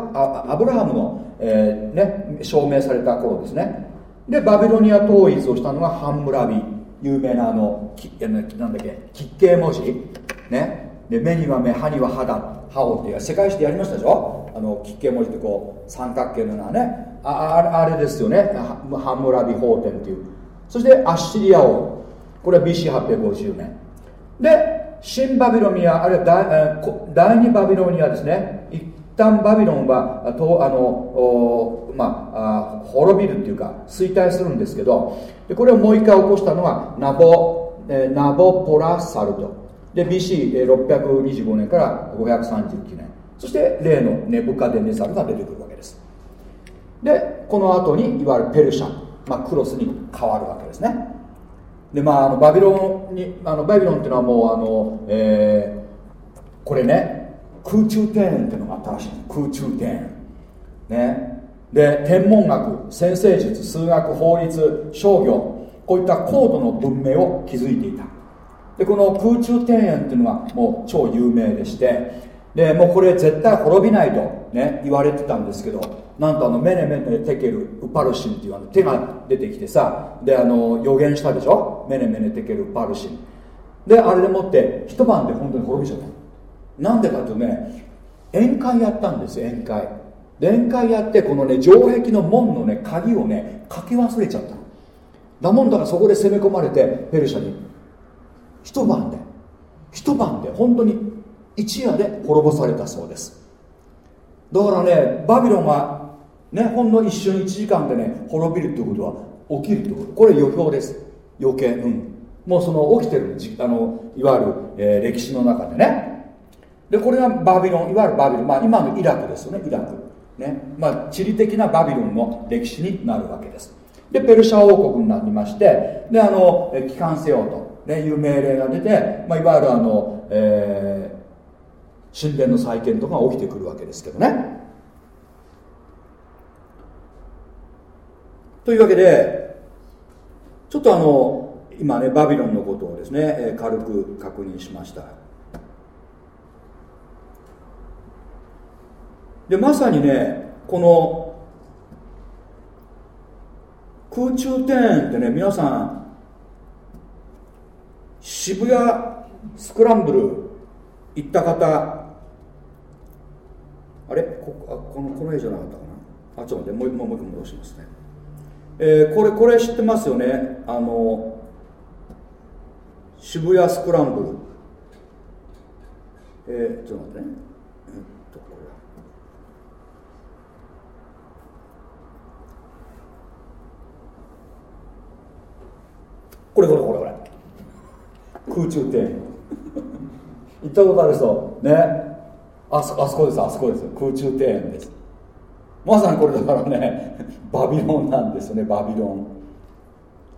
[SPEAKER 1] アブラハムの、えーね、証明された頃ですね。でバビロニア統一をしたのがハンムラビ。有名なあのきなんだっけ吉形文字。ね。で目には目歯には歯だ歯をっていう世界史でやりましたでしょ？あの吉形文字ってこう三角形のようなねああれですよねハムラビ法典っていうそしてアッシリア王これは BC850 年で新バビロニアあるいは第二バビロニアですね一旦バビロンはとあのまあ、滅びるっていうか衰退するんですけどでこれをもう一回起こしたのがナボ,、え、ナボポラサルトで BC625 年から539年そして例のネブカデネザルが出てくるわけです。でこの後にいわゆるペルシャ、まあ、クロスに変わるわけですね。でまああのバビロンにあのバビロンっていうのはもうあの、えー、これね空中庭園っていうのがあったらしい。空中庭園。ね。で天文学先生術数学法律商業こういった高度の文明を築いていた。でこの空中庭園っていうのはもう超有名でしてでもうこれ絶対滅びないとね言われてたんですけどなんとあのメネメネテケルウパルシンっていうあの手が出てきてさであの予言したでしょ？メネメネテケルウパルシン。であれでもって一晩で本当に滅びちゃったなんでかというとね宴会やったんです宴会。で宴会やってこのね城壁の門のね鍵をねかけ忘れちゃったの。だもんだからそこで攻め込まれてペルシャに。一晩で。一晩で本当に一夜で滅ぼされたそうです。だからねバビロンはねほんの一瞬1時間でね滅びるってことは起きるってこと。これ予表です。余計。うん。もうその起きてるあのいわゆる、えー、歴史の中でね。でこれがバビロンいわゆるバビロン、まあ、今のイラクですよね。イラク。ね。まあ、地理的なバビロンの歴史になるわけです。でペルシャ王国になりましてであの帰還せよと、ね、いう命令が出て、まあ、いわゆるあの、え神殿の再建とかが起きてくるわけですけどね。というわけでちょっとあの今ねバビロンのことをですね、え軽く確認しました。でまさにねこの空中庭園ってね皆さん渋谷スクランブル行った方あれ？こあこのこの絵じゃなかったかな？あちょっと待って。もう一回戻しますね。えー、これこれ知ってますよね？あの渋谷スクランブル。えー、ちょっと待ってね。えっとこれこれこれこれこれ。空中庭園。[laughs] 行ったことある人？ねあそあそこですあそこです。空中庭園です。まさにこれだからね [laughs] バビロンなんですよねバビロン。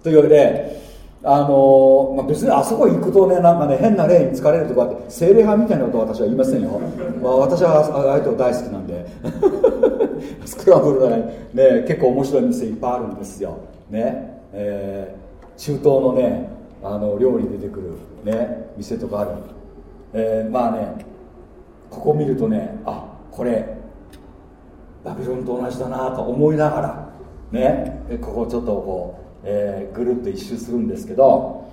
[SPEAKER 1] というわけであのまあ、別にあそこ行くとねなんかね変な霊に疲れるとかって精霊派みたいなことは私は言いませんよ、まあ、私はああいうと大好きなんで。[laughs] スクラブルねね結構面白い店いっぱいあるんですよ。ね。えー、中東のねあの料理出てくるね店とかある、えー、まあねここ見るとねあこれバビロンと同じだなと思いながらねここちょっとこう、えー、ぐるっと一周するんですけど、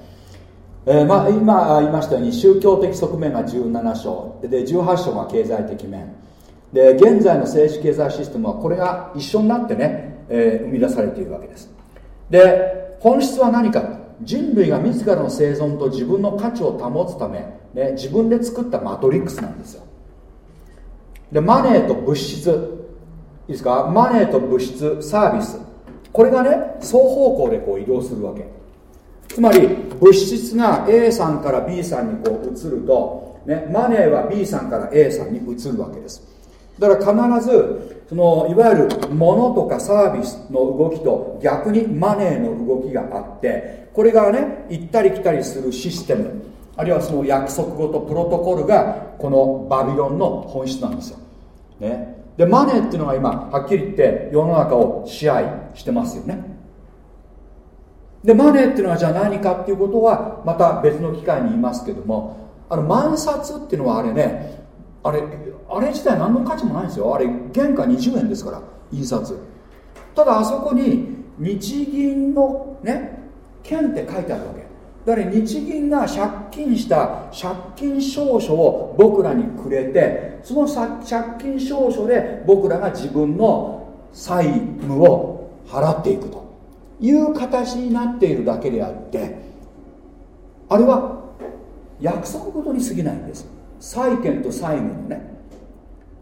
[SPEAKER 1] えー、まあ、今言いましたように宗教的側面が17章。で18章が経済的面。で現在の政治経済システムはこれが一緒になってね、えー、生み出されているわけです。で本質は何か人類が自らの生存と自分の価値を保つため、ね、自分で作ったマトリックスなんですよ。でマネーと物質。いいですか？マネーと物質サービス。これがね双方向でこう移動するわけ。つまり物質が A さんから B さんにこう移ると、ね、マネーは B さんから A さんに移るわけです。だから必ずそのいわゆる物とかサービスの動きと逆にマネーの動きがあってこれがね行ったり来たりするシステム。あるいはその約束事プロトコルがこのバビロンの本質なんですよ、ね、でマネーっていうのが今はっきり言って世の中を支配してますよね。でマネーっていうのはじゃあ何かっていうことはまた別の機会に言いますけどもあの万札っていうのはあれねあれあれ自体何の価値もないんですよ。あれ原価20円ですから印刷。ただあそこに日銀のね券って書いてあるわけ。だから日銀が借金した借金証書を僕らにくれてその借金証書で僕らが自分の債務を払っていくという形になっているだけであってあれは約束ごとに過ぎないんです。債権と債務のね、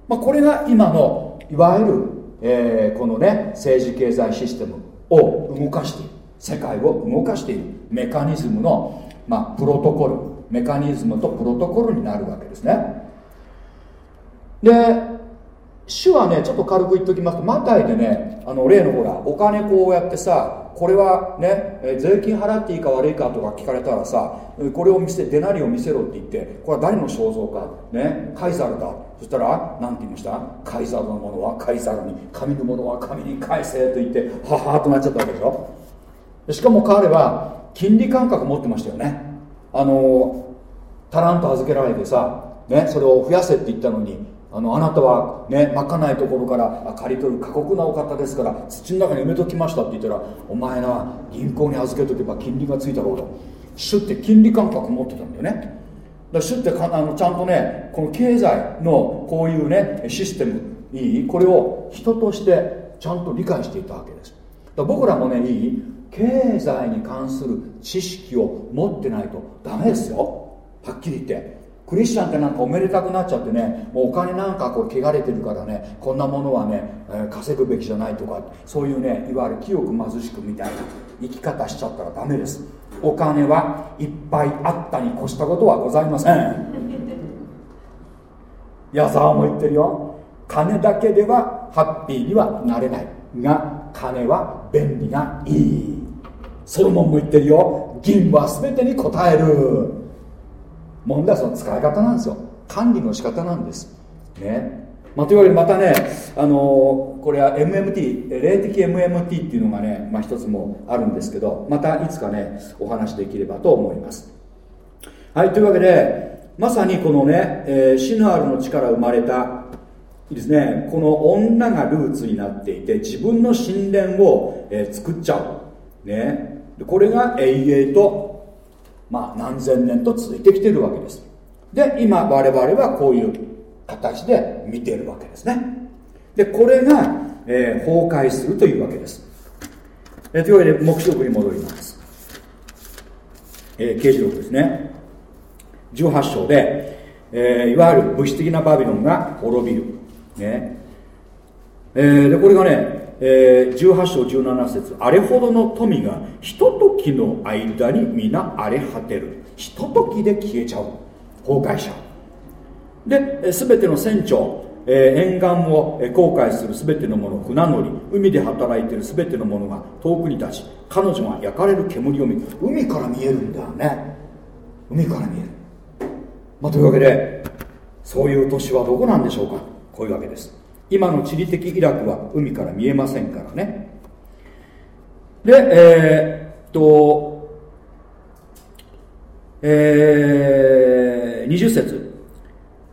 [SPEAKER 1] まあ、これが今のいわゆる、えー、このね政治経済システムを動かしている。世界を動かしている。メカニズムの、まあ、プロトコルメカニズムとプロトコルになるわけですね。で主はねちょっと軽く言っておきますとマタイでねあの例のほらお金こうやってさこれはね税金払っていいか悪いかとか聞かれたらさこれを見せてデナリを見せろって言ってこれは誰の肖像かねカイザルだ。そしたら何て言いました？カイザルのものはカイザルに神のものは神に返せと言ってははーとなっちゃったわけでしょ。しかも彼は金利感覚持ってましたよね。あのタランと預けられてさ、ね、それを増やせって言ったのにあのあなたはねまかないところから借り取る過酷なお方ですから土の中に埋めときましたって言ったらお前な銀行に預けとけば金利がついたろうと。主って金利感覚持ってたんだよね。だ主ってかあのちゃんとねこの経済のこういうねシステムいい？これを人としてちゃんと理解していたわけです。だ僕らもねいい？経済に関する知識を持ってないとダメですよ。はっきり言って。クリスチャンってなんかおめでたくなっちゃってねもうお金なんかこれ汚れてるからねこんなものはね、え、稼ぐべきじゃないとかそういうねいわゆる清く貧しくみたいな生き方しちゃったらダメです。お金はいっぱいあったに越したことはございません。[laughs] 矢沢も言ってるよ。金だけではハッピーにはなれない。が金は便利がいい。ソロモンも言ってるよ。銀は全てに応える。問題はその使い方なんですよ。管理の仕方なんです。ね。まあ、というわけでまたね、あのー、これは MMT 霊的 MMT っていうのがね、まあ、一つもあるんですけどまたいつかねお話できればと思います。はいというわけでまさにこのね、えー、シヌアルの地から生まれたですね。この女がルーツになっていて自分の神殿を、えー、作っちゃう。ね。これが永遠とまあ何千年と続いてきてるわけです。で今我々はこういう形で見ているわけですね。でこれが、えー、崩壊するというわけです、えー、というわけで黙示録に戻ります、えー、刑事録ですね。18章で、えー、いわゆる物質的なバビロンが滅びる、ね。えー、でこれがねえー、18章17節。あれほどの富がひとときの間に皆荒れ果てる。ひとときで消えちゃう。崩壊者。で全ての船長、えー、沿岸を航海する全ての者船乗り海で働いている全ての者が遠くに立ち彼女が焼かれる煙を見る海から見えるんだよね。海から見える、まあ、というわけでそういう都市はどこなんでしょうか。こういうわけです。今の地理的イラクは海から見えませんからね。でえー、っとえー、20節。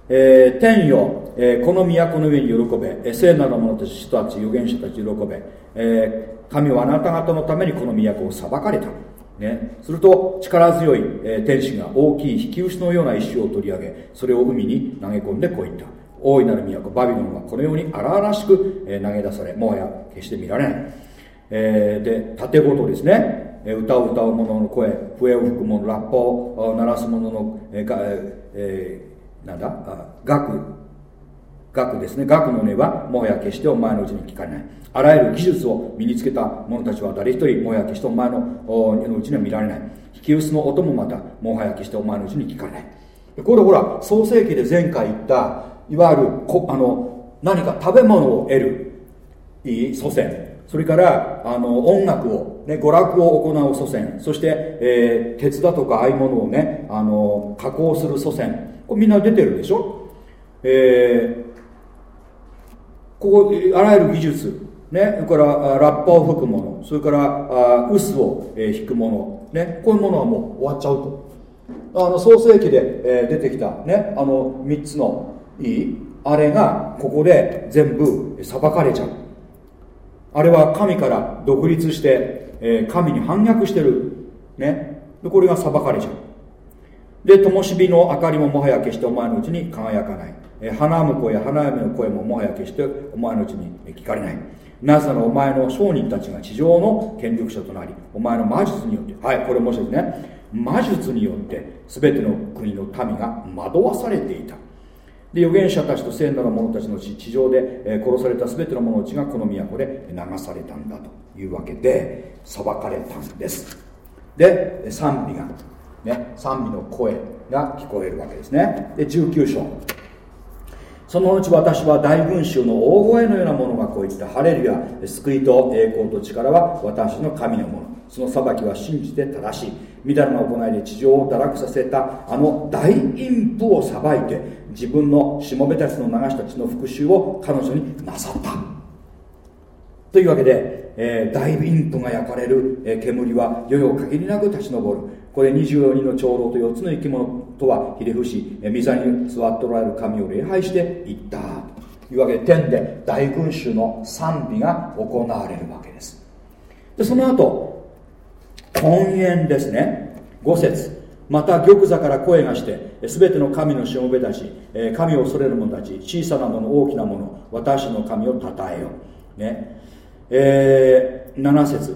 [SPEAKER 1] えー、天よ、えー、この都の上に喜べ、えー、聖なる者たち、人たち、預言者たち喜べ、えー、神はあなた方のためにこの都を裁かれた。ね、すると力強い、えー、天使が大きい引き牛のような石を取り上げそれを海に投げ込んでこう言った。大いなる都バビロンはこのように荒々しく、投げ出されもはや決して見られない、えー、で盾ごとですね。歌を歌う者の声笛を吹く者ラッパを鳴らす者の、えーえーなんだ？学学ですね。学の根はもはや決してお前のうちに聞かれない。あらゆる技術を身につけた者たちは誰一人もはや決してお前ののうちには見られない。引き薄の音もまたもはや決してお前のうちに聞かれない。これほら創世紀で前回言ったいわゆるこあの何か食べ物を得る。いい祖先。それからあの音楽を、ね、娯楽を行う祖先。そして、えー、鉄だとかああいうものをねあの加工する祖先。これみんな出てるでしょ？えー、ここあらゆる技術。ね、それからラッパを吹くもの。それからあ臼を、えー、引くもの、ね、こういうものはもう終わっちゃうと。あの創世記で、えー、出てきた、ね、あの3つのいい？あれがここで全部裁かれちゃう。あれは神から独立して、えー、神に反逆してる、ね、でこれが裁かれちゃう。で灯火の明かりももはや消してお前のうちに輝かない、え花婿や花嫁の声ももはや消してお前のうちに聞かれない。なぜならお前の商人たちが地上の権力者となりお前の魔術によって。はいこれもしですね。魔術によって全ての国の民が惑わされていた。で預言者たちと聖なる者たちの地地上で殺された全ての者たちがこの都で流されたんだというわけで裁かれたんです。で賛美がね、賛美の声が聞こえるわけですね。で19章。そのうち私は大群衆の大声のようなものがこう言ったハレルヤ救いと栄光と力は私の神のもの。その裁きは信じて正しい。みだらな行いで地上を堕落させたあの大陰譜を裁いて自分のしもべたちの流したちの復讐を彼女になさった。というわけで、えー、大陰譜が焼かれる、え、煙は世々限りなく立ち上る。これ24人の長老と4つの生き物とはひれ伏し御座に座っておられる神を礼拝していった。というわけで天で大群衆の賛美が行われるわけです。でその後根源ですね。5節。また玉座から声がして全ての神のしもべたち神を恐れる者たち小さなもの大きなもの私の神をたたえよ。ね。えー、7節。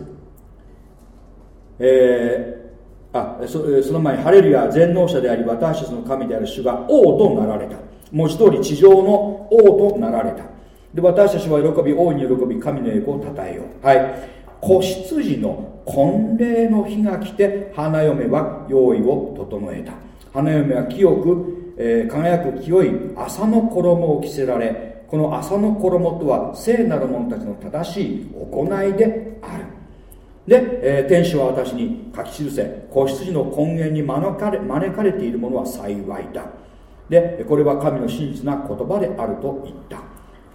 [SPEAKER 1] えあそその前にハレルヤ全能者であり私たちの神である主が王となられた。文字通り地上の王となられた。で私たちは喜び王に喜び神の栄光をたたえよう。はい。子羊の婚礼の日が来て花嫁は用意を整えた。花嫁は清く、えー、輝く清い麻の衣を着せられこの麻の衣とは聖なる者たちの正しい行いである。で、えー、天使は私に書き記せ子羊の根源に招かれ招かれているものは幸いだ。でこれは神の真実な言葉であると言った。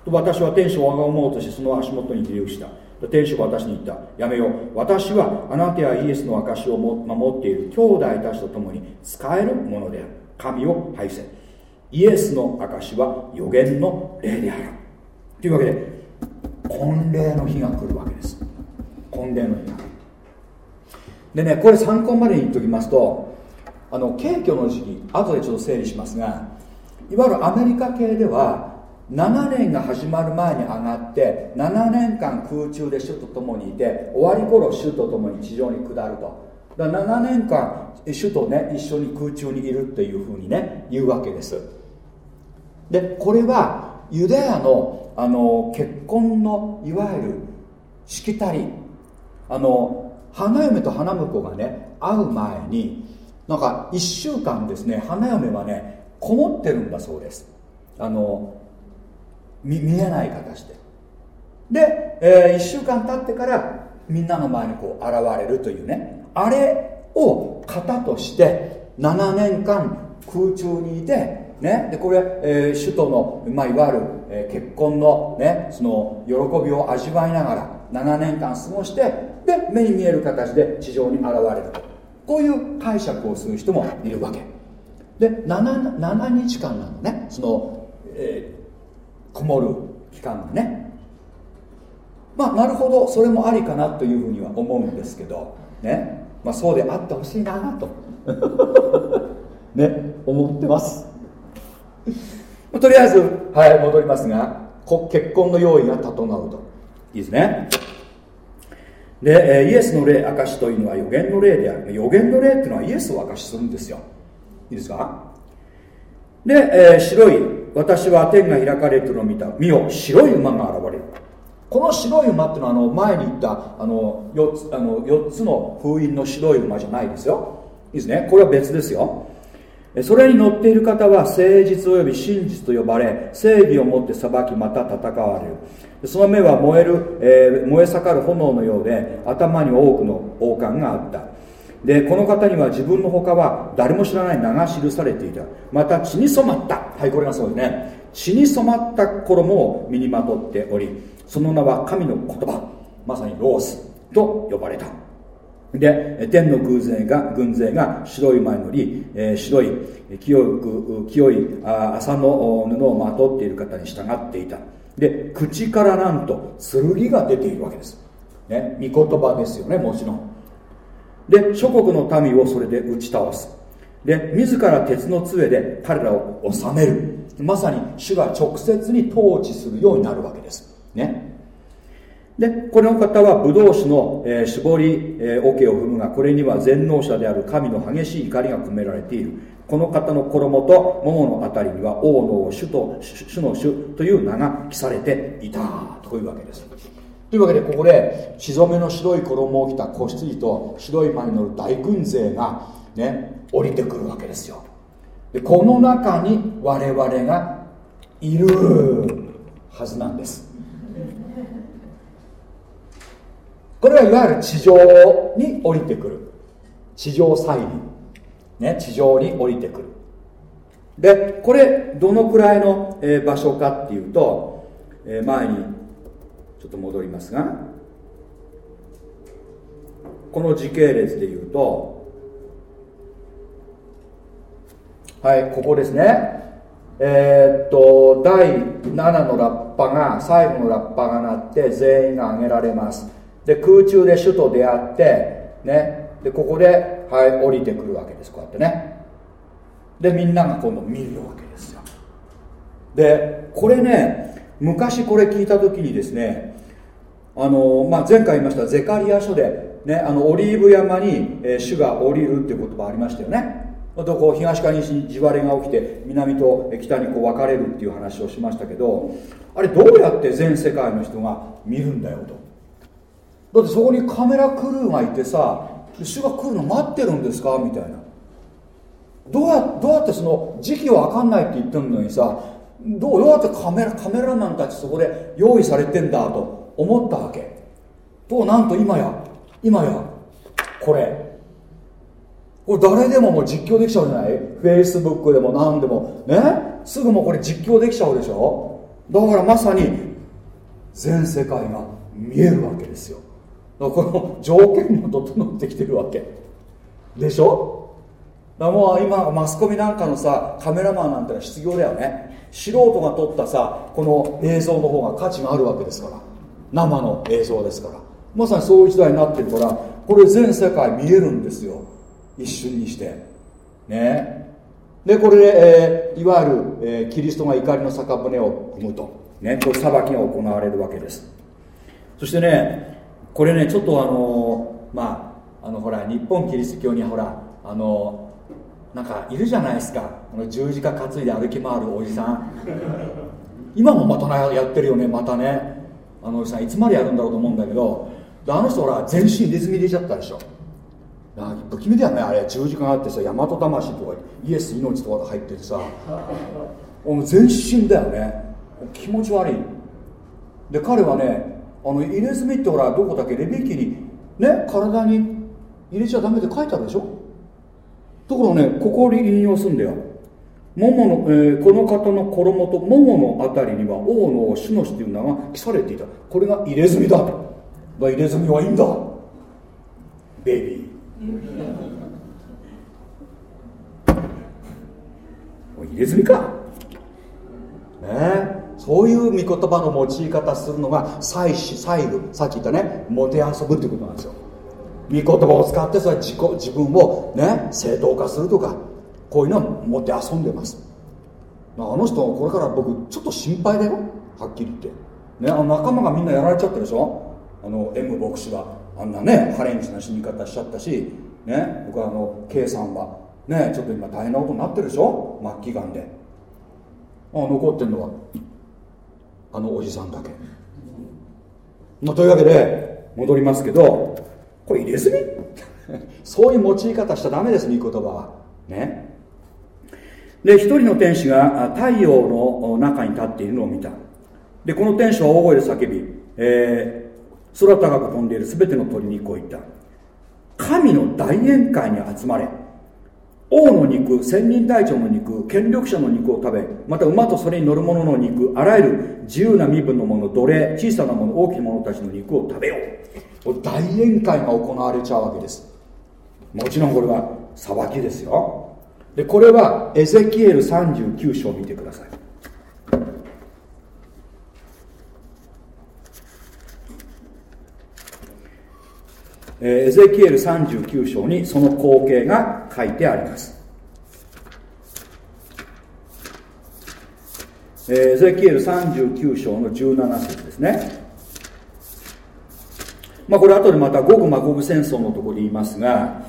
[SPEAKER 1] 私は天使を我が思うとしてその足元にひれ伏した。天使は私に言った。やめよう。私はあなたやイエスの証を守っている。兄弟たちと共に使えるものである。神を拝せ。イエスの証は予言の霊である。というわけで婚礼の日が来るわけです。婚礼の日がでねこれ参考までに言っておきますとあの軽挙の時期後でちょっと整理しますがいわゆるアメリカ系では7年が始まる前に上がって7年間空中で主と共にいて終わり頃主と共に地上に下ると。だから7年間主とね一緒に空中にいるっていうふうにね言うわけです。でこれはユダヤのあの結婚のいわゆるしきたりあの花嫁と花婿がね会う前になんか1週間ですね花嫁はねこもってるんだそうです。あの見えない形で。で、えー、1週間経ってからみんなの前にこう現れるというねあれを型として7年間空中にいてね、でこれ、えー、首都の、まあ、いわゆる、えー、結婚の,、ね、その喜びを味わいながら7年間過ごしてで目に見える形で地上に現れると。こういう解釈をする人もいるわけ。で 7, 7日間なのね。その、えー、こもる期間がね。まあなるほどそれもありかなというふうには思うんですけど。ね、まあ、そうであってほしいなと。[laughs] ね思ってます。とりあえずはい戻りますが結婚の用意が整うと。いいですね。でえイエスの霊証というのは予言の霊である。予言の霊っていうのはイエスを証しするんですよ。いいですか？で、えー、白い私は天が開かれてるのを見た。見よ白い馬が現れる。この白い馬っていうのはあの前に言ったあの 4, つあの4つの封印の白い馬じゃないですよ。いいですね？これは別ですよ。それに乗っている方は誠実及び真実と呼ばれ正義をもって裁きまた戦われる。その目は燃える、えー、燃え盛る炎のようで頭に多くの王冠があった。でこの方には自分の他は誰も知らない名が記されていた。また血に染まった。はいこれがそうですね。血に染まった衣を身にまとっておりその名は神の言葉。まさにロースと呼ばれた。で天の偶勢が軍勢が白い馬に乗り、えー、白い清く清い麻の布をまとっている方に従っていた。で口からなんと剣が出ているわけです、ね、御言葉ですよねもちろん。で諸国の民をそれで打ち倒す。で自ら鉄の杖で彼らを治める。まさに主が直接に統治するようになるわけです。ね。でこの方はブドウ酒の、えー、絞り、えー、桶を踏むがこれには全能者である神の激しい怒りが込められている。この方の衣と桃のあたりには王の主と主の主という名が記されていた。というわけです。というわけでここで血染めの白い衣を着た子羊と白い馬に乗る大軍勢がね降りてくるわけですよ。でこの中に我々がいるはずなんです。これはいわゆる地上に降りてくる。地上再臨。ね地上に降りてくる。でこれどのくらいの、え、場所かっていうと、え、前にちょっと戻りますがこの時系列でいうとはいここですね。えー、っと第7のラッパが最後のラッパが鳴って全員が挙げられます。で空中で主と出会ってね。でここではい降りてくるわけです。こうやってね。でみんなが今度見るわけですよ。でこれね昔これ聞いた時にですねあの、まあ、前回言いましたゼカリア書で、ね、あのオリーブ山に、え、主が降りるっていう言葉ありましたよね。とこう東か西に地割れが起きて南と北にこう分かれるっていう話をしましたけどあれどうやって全世界の人が見るんだよと。だってそこにカメラクルーがいてさ主が来るの待ってるんですか？みたいな。どうやどうやってその時期は分かんないって言ってるのにさどうどうやってカメラカメラマンたちそこで用意されてんだと思ったわけ。となんと今や今やこれ。これ誰でももう実況できちゃうじゃない？Facebook でも何でも。ね？すぐもうこれ実況できちゃうでしょ？だからまさに全世界が見えるわけですよ。この条件が整ってきてるわけ。でしょ？だもう今マスコミなんかのさカメラマンなんてのは失業だよね。素人が撮ったさこの映像の方が価値があるわけですから。生の映像ですから。まさにそういう時代になってるからこれ全世界見えるんですよ。一瞬にして。ね。でこれで、えー、いわゆる、えー、キリストが怒りの酒舟を踏むと。ね。これ裁きが行われるわけです。そしてねこれねちょっとあの、まああのほら日本キリスト教にほらあのなんかいるじゃないですか。あの十字架担いで歩き回るおじさん。[laughs] 今もまたやってるよねまたね。あのおじさんいつまでやるんだろうと思うんだけど。あの人ほら全身入れ墨入れちゃったでしょ。不気味だよねあれ。十字架があってさ大和魂とかイエス命とかが入っててさ。全身だよね。気持ち悪い。で彼はねあの入れ墨ってほらどこだっけ？レビキにね体に入れちゃダメって書いてあるでしょ？ところねここに引用すんだよ。ももの、えー、この方の衣ともものあたりには王の主の死という名が記されていた。これが入れ墨だ。と入れ墨はいいんだ。ベイビー。入れ墨かね。そういう見言葉の用い方するのが祭祀祭具。さっき言ったねもてあそぶってことなんですよ。御言葉を使ってそれ自己自分をね正当化するとかこういうのはもてあそんでます。あの人これから僕ちょっと心配だよ。はっきり言って。ねあの仲間がみんなやられちゃってるでしょ。あの M 牧師はあんなねハレンチな死に方しちゃったしね僕はあの K さんは。ねちょっと今大変なことになってるでしょ。末期がんで。残ってるのはあのおじさんだけ、まあ、というわけで戻りますけどこれ入れ墨？[laughs] そういう用い方しちゃダメです御言葉は。ね。で一人の天使が太陽の中に立っているのを見た。でこの天使は大声で叫び、えー、空高く飛んでいる全ての鳥にこう言った。神の大宴会に集まれ。王の肉千人隊長の肉権力者の肉を食べまた馬とそれに乗る者の肉あらゆる自由な身分のもの奴隷小さなもの大きな者たちの肉を食べよう。大宴会が行われちゃうわけです。もちろんこれは裁きですよ。でこれはエゼキエル39章を見てください。エゼキエル39章にその光景が書いてあります。エゼキエル39章の17節ですね。まあこれ後でまたゴグマ五グ戦争のところで言いますが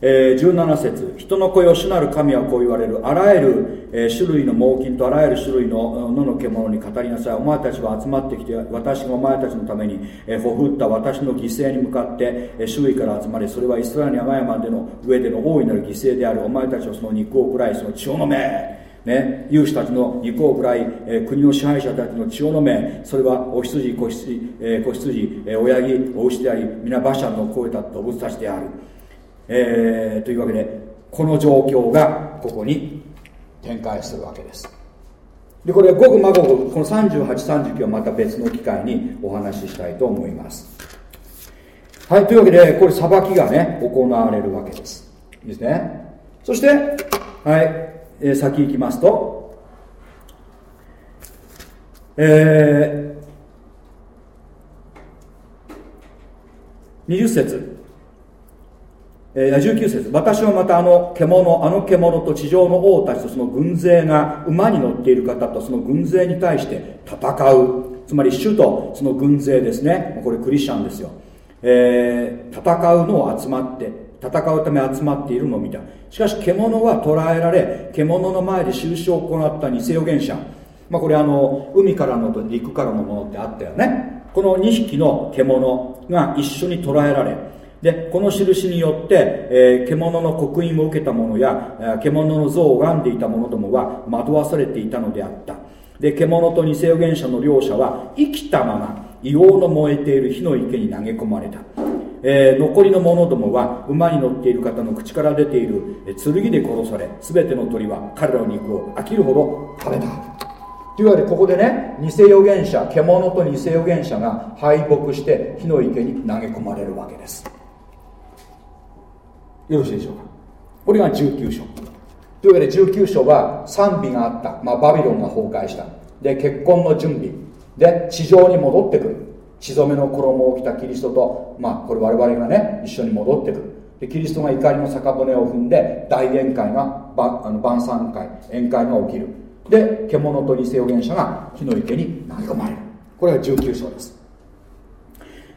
[SPEAKER 1] えー、17節人の声を主なる神はこう言われる。あらゆる、えー、種類の猛禽とあらゆる種類の野の獣に語りなさい。お前たちは集まってきて私がお前たちのために、えー、ほふった私の犠牲に向かって、えー、周囲から集まりそれはイスラエル山々での上での大いなる犠牲である。お前たちはその肉を食らいその血を飲め。ね、勇士たちの肉を食らい、えー、国の支配者たちの血を飲め。それはお羊子羊、えー、子羊、えー、親木お牛であり皆馬車の超えた動物たちである。えー、というわけでこの状況がここに展開するわけです。でこれはごくまごくこの3839はまた別の機会にお話ししたいと思います。はいというわけでこれ裁きがね行われるわけです。ですね。そしてはい、えー、先行きますとえー、20節。え、19節。私はまたあの獣あの獣と地上の王たちとその軍勢が馬に乗っている方とその軍勢に対して戦う。つまり主とその軍勢ですね。これクリスチャンですよ、えー、戦うのを集まって戦うため集まっているのを見た。しかし獣は捕らえられ獣の前で収集を行った偽預言者。まあ、これあの海からのと陸からのものってあったよね。この2匹の獣が一緒に捕らえられでこの印によって、えー、獣の刻印を受けた者や、獣の像を拝んでいた者どもは惑わされていたのであった。で獣と偽預言者の両者は生きたまま硫黄の燃えている火の池に投げ込まれた、えー、残りの者どもは馬に乗っている方の口から出ている剣で殺され全ての鳥は彼らの肉を飽きるほど食べた。というわけでここでね偽預言者獣と偽預言者が敗北して火の池に投げ込まれるわけです。よろしいでしょうか？これが19章。というわけで19章は賛美があった、まあ、バビロンが崩壊した。で結婚の準備。で地上に戻ってくる。血染めの衣を着たキリストとまあこれ我々がね一緒に戻ってくる。でキリストが怒りの酒舟を踏んで大宴会があの晩餐会宴会が起きる。で獣と偽預言者が火の池に投げ込まれる。これが19章です。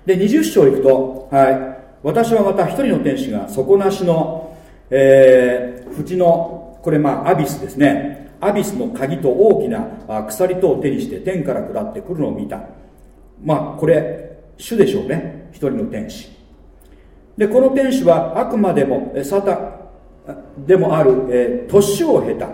[SPEAKER 1] で20章いくと、はい、私はまた一人の天使が底なしの、えー、縁のこれまあアビスですね。アビスの鍵と大きな鎖とを手にして天から下ってくるのを見た。まあこれ主でしょうね。一人の天使。でこの天使はあくまでもサタでもある、えー、年を経た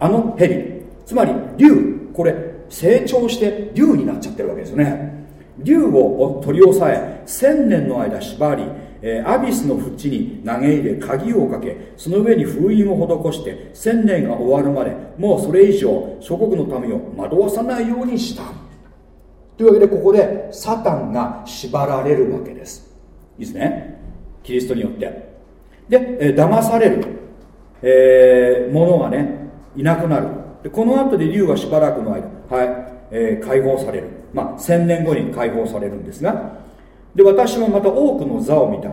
[SPEAKER 1] あの蛇。つまり竜。これ成長して竜になっちゃってるわけですよね。竜を取り押さえ千年の間縛り、え、アビスの縁に投げ入れ鍵をかけその上に封印を施して千年が終わるまでもうそれ以上諸国の民を惑わさないようにした。というわけでここでサタンが縛られるわけです。いいですね。キリストによって。で、えー、騙される、えー、ものがねいなくなる。でこの後で竜はしばらくの間、はいえー、解放される、まあ、1000年後に解放されるんですがで私はまた多くの座を見た。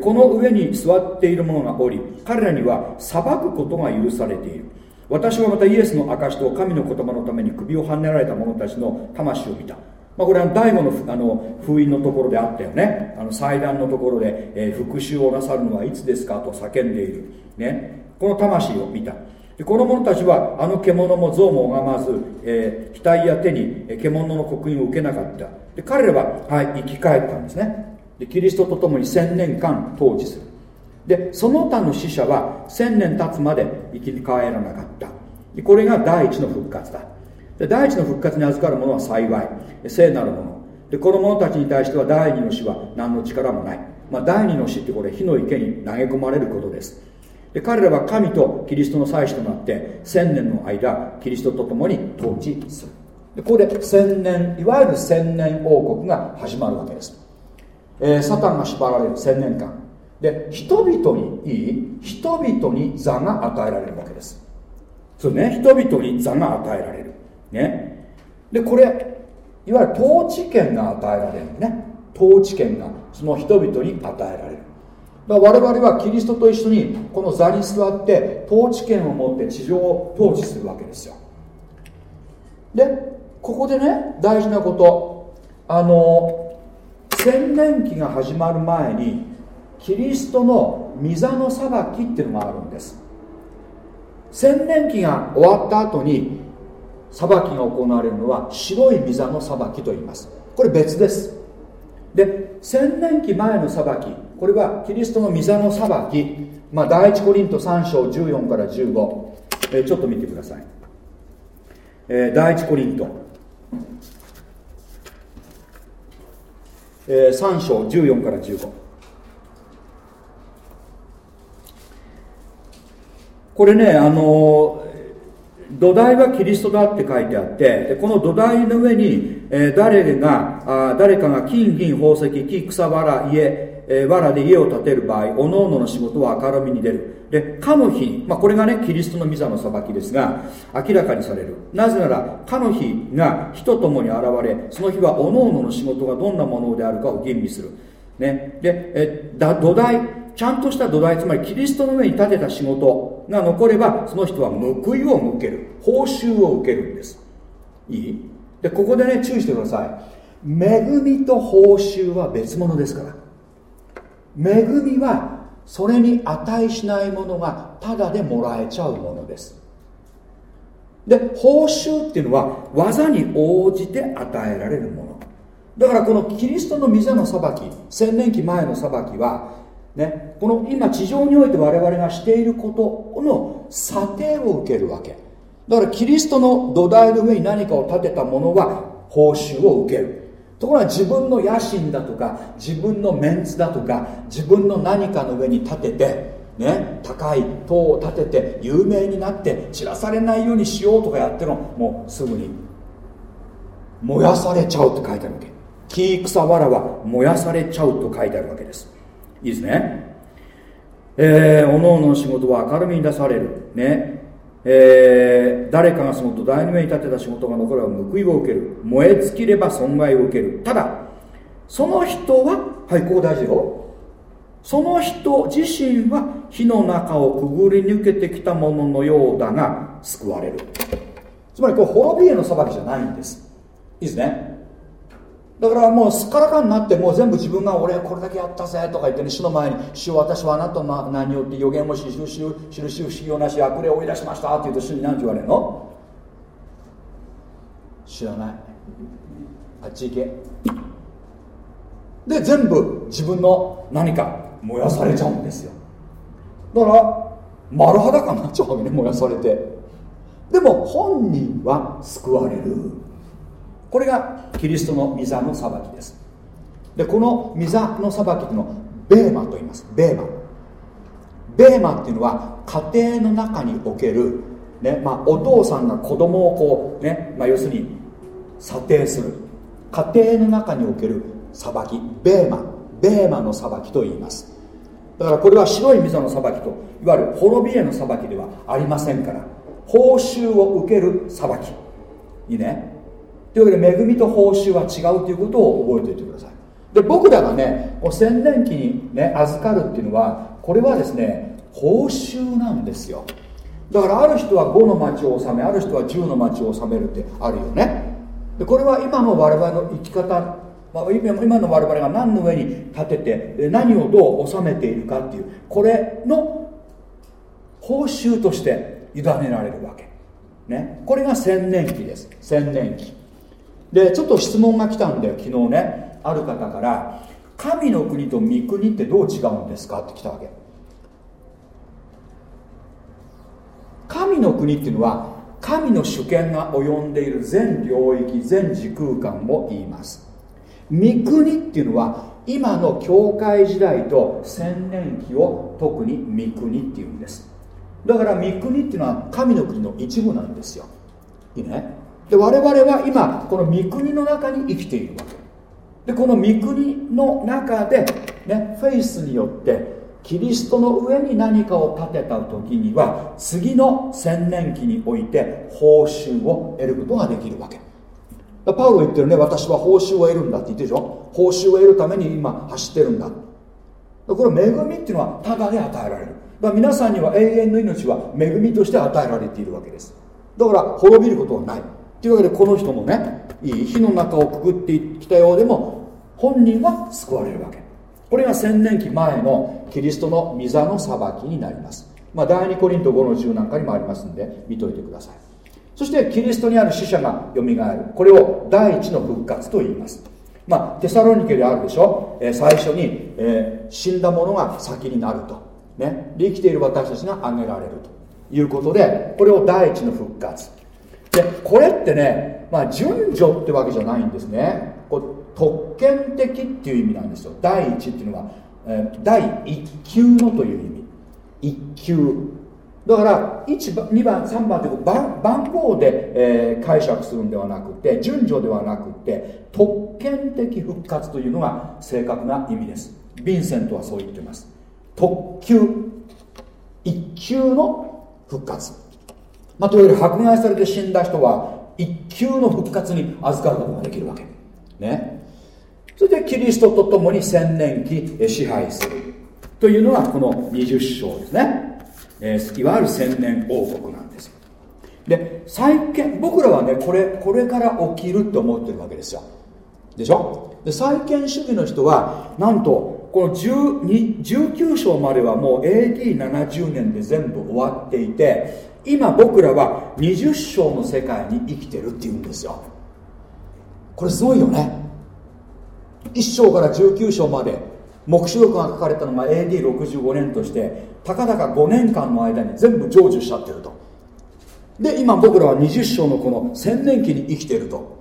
[SPEAKER 1] この上に座っている者がおり彼らには裁くことが許されている。私はまたイエスの証と神の言葉のために首をはねられた者たちの魂を見た、まあ、これは第五のの封印のところであったよね。あの祭壇のところで、えー、復讐をなさるのはいつですかと叫んでいる、ね、この魂を見た。でこの者たちはあの獣も象も拝まず、えー、額や手に獣の刻印を受けなかった。で彼らは、はい、生き返ったんですね。でキリストと共に千年間統治する。でその他の死者は千年経つまで生き返らなかった。でこれが第一の復活だ。で第一の復活に預かる者は幸い。聖なる者でこの者たちに対しては第二の死は何の力もない、まあ、第二の死ってこれ火の池に投げ込まれることです。で彼らは神とキリストの祭司となって千年の間キリストと共に統治する。でここで千年いわゆる千年王国が始まるわけです、えー、サタンが縛られる千年間。で人々にいい人々に座が与えられるわけです。そうね人々に座が与えられる。ね。でこれいわゆる統治権が与えられるね。統治権がその人々に与えられる。だから我々はキリストと一緒にこの座に座って統治権を持って地上を統治するわけですよ。でここでね大事なこと。あの千年期が始まる前にキリストの御座の裁きっていうのがあるんです。千年期が終わった後に裁きが行われるのは白い御座の裁きと言います。これ別です。で千年期前の裁きこれはキリストの御座の裁き、まあ、第一コリント3章14から15、えー、ちょっと見てください、えー、第一コリント、えー、3章14から15これねあの土台はキリストだって書いてあってこの土台の上に、え、誰があ誰かが金銀宝石木草藁家、えー、藁で家を建てる場合おのおのの仕事は明るみに出る。でかの日、まあ、これがねキリストの御座の裁きですが明らかにされる。なぜならかの日が火と共に現れその日はおのおのの仕事がどんなものであるかを吟味する、ね、でえだ土台ちゃんとした土台つまりキリストの上に立てた仕事が残ればその人は報いを向ける。報酬を受けるんです。いい？でここでね注意してください。恵みと報酬は別物ですから。恵みはそれに値しないものがただでもらえちゃうものです。で報酬っていうのは技に応じて与えられるもの。だからこのキリストの御座の裁き千年期前の裁きはね、この今地上において我々がしていることの査定を受けるわけ。だからキリストの土台の上に何かを建てたものは報酬を受ける。ところが自分の野心だとか自分のメンツだとか自分の何かの上に建ててね、高い塔を建てて有名になって散らされないようにしようとかやってももうすぐに燃やされちゃうって書いてあるわけ。木草わらは燃やされちゃうと書いてあるわけです。いいですね。えー、おのおの仕事は明るみに出される。ね。えー、誰かがその土台の上に立てた仕事が残れば報いを受ける。燃え尽きれば損害を受ける。ただその人ははいここ大事よ。その人自身は火の中をくぐり抜けてきたもののようだが救われる。つまりこれ滅びへの裁きじゃないんです。いいですね。だからもうすっからかになってもう全部自分が俺これだけやったぜとか言ってね主の前に主私はあなたの名によって予言をし印印不思議をなし悪霊を追い出しましたって言うと主に何て言われるの？知らない。あっち行け。で全部自分の何か燃やされちゃうんですよ。だから丸裸になっちゃうわけね燃やされて。でも本人は救われる。これがキリストの御座の裁きです。でこの御座の裁きっていうのをベーマと言います。ベーマ。ベーマっていうのは家庭の中における、ねまあ、お父さんが子供をこうね、まあ、要するに査定する。家庭の中における裁き。ベーマ。ベーマの裁きと言います。だからこれは白い溝の裁きといわゆる滅びへの裁きではありませんから報酬を受ける裁き。いいね。というわけで恵みと報酬は違うということを覚えておいてください。で僕らがね洗年期にね預かるっていうのはこれはですね報酬なんですよ。だからある人は5の町を治めある人は10の町を治めるってあるよね。でこれは今の我々の生き方、今の我々が何の上に立てて何をどう収めているかっていうこれの報酬として委ねられるわけ、ね、これが千年期です。千年期。でちょっと質問が来たんで昨日ね。ある方から神の国と御国ってどう違うんですか？って来たわけ。神の国っていうのは神の主権が及んでいる全領域全時空間を言います。御国っていうのは今の教会時代と千年期を特に御国っていうんです。だから御国っていうのは神の国の一部なんですよ。いいね？で我々は今この御国の中に生きているわけ。でこの御国の中でねフェイスによってキリストの上に何かを立てた時には次の千年期において報酬を得ることができるわけ。パウロ言ってるね私は報酬を得るんだって言ってるでしょ。報酬を得るために今走ってるんだ。これ恵みっていうのはただで与えられる。だから皆さんには永遠の命は恵みとして与えられているわけです。だから滅びることはない。というわけでこの人もねいい火の中をくぐってきたようでも本人は救われるわけ。これが千年期前のキリストの御座の裁きになります。まあ第2コリント5の10なんかにもありますんで見といてください。そしてキリストにある死者がよみがえる。これを第一の復活と言います。まあテサロニケであるでしょ、えー、最初に、えー、死んだ者が先になると、ね、生きている私たちが挙げられるということでこれを第一の復活。でこれってね、まあ、順序ってわけじゃないんですね。こう特権的っていう意味なんですよ。第一っていうのは、えー、第一級のという意味。一級。だから1番2番3番という番番号で、えー、解釈するんではなくて順序ではなくて特権的復活というのが正確な意味です。ヴィンセントはそう言ってます。特級。一級の復活、まあ、というより迫害されて死んだ人は一級の復活に預かることができるわけ。ね。それでキリストと共に千年期支配するというのがこの20章ですね。えー、いわゆる千年王国なんですで再建僕らはねこれこれから起きるって思ってるわけですよ。でしょ？で再建主義の人はなんとこの19章まではもう AD70 年で全部終わっていて今僕らは20章の世界に生きてるっていうんですよ。これすごいよね。1章から19章まで黙示録が書かれたのが AD65 年としてたかだか5年間の間に全部成就しちゃってると。で今僕らは20章のこの千年期に生きてると。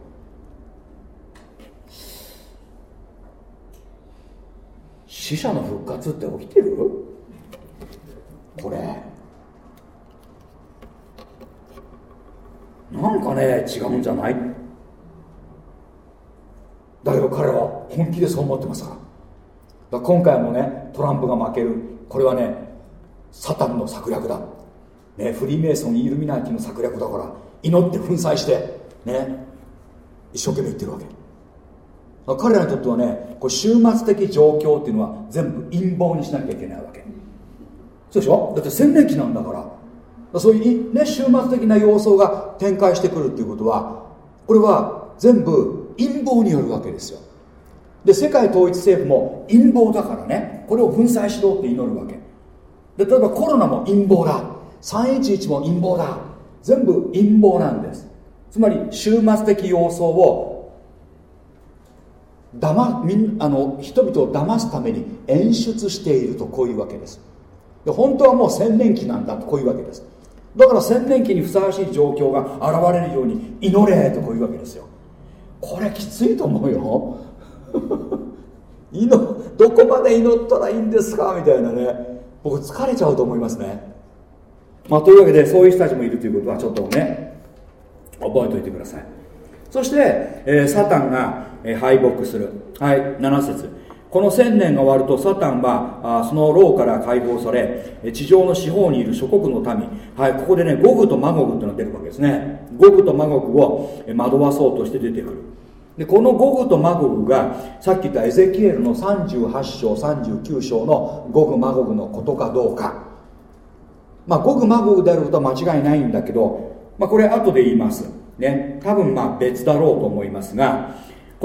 [SPEAKER 1] 死者の復活って起きてる？これ。なんかね違うんじゃない？だけど彼は本気でそう思ってますから。今回もねトランプが負ける。これはねサタンの策略だ、ね、フリーメイソンイルミナティの策略だから祈って粉砕してね一生懸命言ってるわけ。彼らにとってはねこう終末的状況っていうのは全部陰謀にしなきゃいけないわけ。そうでしょ？だって洗礼期なんだから。そういうね終末的な様相が展開してくるっていうことはこれは全部陰謀によるわけですよ。で世界統一政府も陰謀だからねこれを粉砕しろって祈るわけ。で例えばコロナも陰謀だ。311も陰謀だ。全部陰謀なんです。つまり終末的様相をだまみんあの人々を騙すために演出しているとこういうわけです。で本当はもう千年期なんだとこういうわけです。だから千年期にふさわしい状況が現れるように祈れとこういうわけですよ。これきついと思うよ。[laughs] 祈どこまで祈ったらいいんですかみたいなね。僕疲れちゃうと思いますね。まあというわけでそういう人たちもいるということはちょっとね覚えておいてください。そして、えー、サタンが、えー、敗北する。はい7節。この1000年が終わるとサタンはあその牢から解放され地上の四方にいる諸国の民、はい、ここでねゴグとマゴグっていうのが出るわけですね。ゴグとマゴグを惑わそうとして出てくる。でこのゴグとマゴグがさっき言ったエゼキエルの38章39章のゴグマゴグのことかどうか。まあゴグマゴグであることは間違いないんだけど、まあ、これ後で言います。ね。多分まあ別だろうと思いますが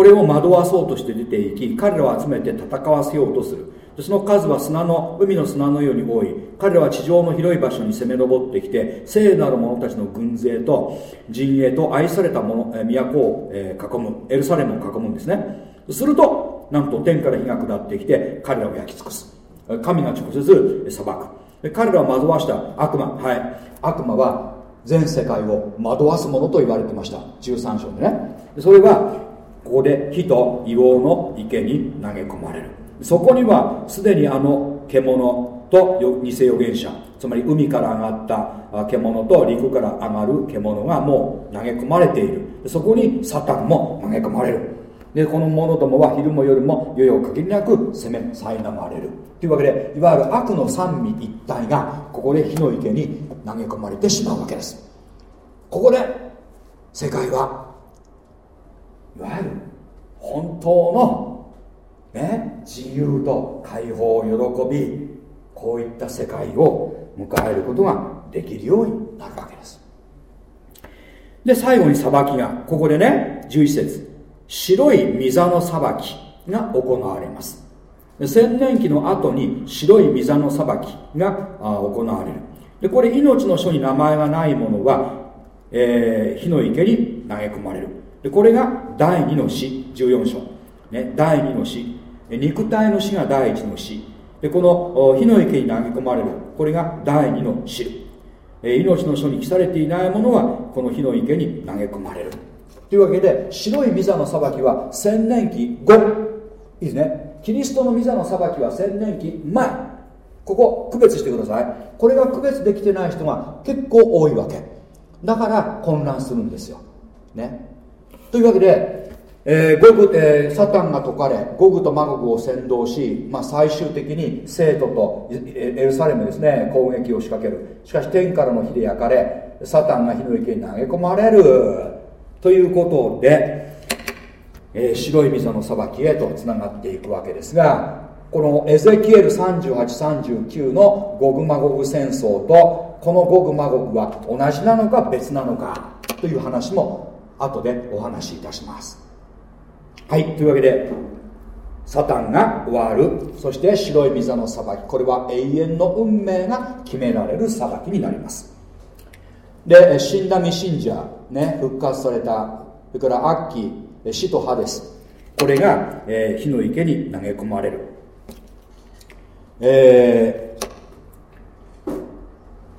[SPEAKER 1] これを惑わそうとして出ていき彼らを集めて戦わせようとする。その数は砂の海の砂のように多い。彼らは地上の広い場所に攻め上ってきて聖なる者たちの軍勢と陣営と愛された者都を囲む。エルサレムを囲むんですね。するとなんと天から火が下ってきて彼らを焼き尽くす。神が直接裁く。彼らを惑わした悪魔はい。悪魔は全世界を惑わすものと言われてました。13章でね。それはここで火と硫黄の池に投げ込まれる。そこにはすでにあの獣と偽預言者つまり海から上がった獣と陸から上がる獣がもう投げ込まれている。そこにサタンも投げ込まれる。でこの者どもは昼も夜も夜々限りなく攻め苛まれる。というわけでいわゆる悪の三位一体がここで火の池に投げ込まれてしまうわけです。ここで世界はいわゆる本当の、ね、自由と解放を喜びこういった世界を迎えることができるようになるわけです。で最後に裁きがここでね11節。白い御座の裁きが行われます。千年期の後に白い御座の裁きが行われる。でこれ命の書に名前がないものは、えー、火の池に投げ込まれる。でこれが第2の死14章、ね、第2の死。肉体の死が第1の死。でこの火の池に投げ込まれる。これが第2の死。命の書に記されていないものはこの火の池に投げ込まれる。というわけで白い御座の裁きは千年期後。いいですね。キリストの御座の裁きは千年期前。ここ区別してください。これが区別できてない人が結構多いわけ。だから混乱するんですよ。ね。というわけで、えーゴグえー、サタンが解かれゴグとマゴグを先導し、まあ、最終的に生徒とエルサレムですね攻撃を仕掛ける。しかし天からの火で焼かれサタンが火の池に投げ込まれる。ということで、えー、白い溝の裁きへとつながっていくわけですがこのエゼキエル3839のゴグマゴグ戦争とこのゴグマゴグは同じなのか別なのかという話も後でお話しいたします。はいというわけでサタンが終わる。そして白い溝の裁き。これは永遠の運命が決められる裁きになります。で死んだ未信者、ね、復活された。それから悪鬼死と歯です。これが、えー、火の池に投げ込まれる。えー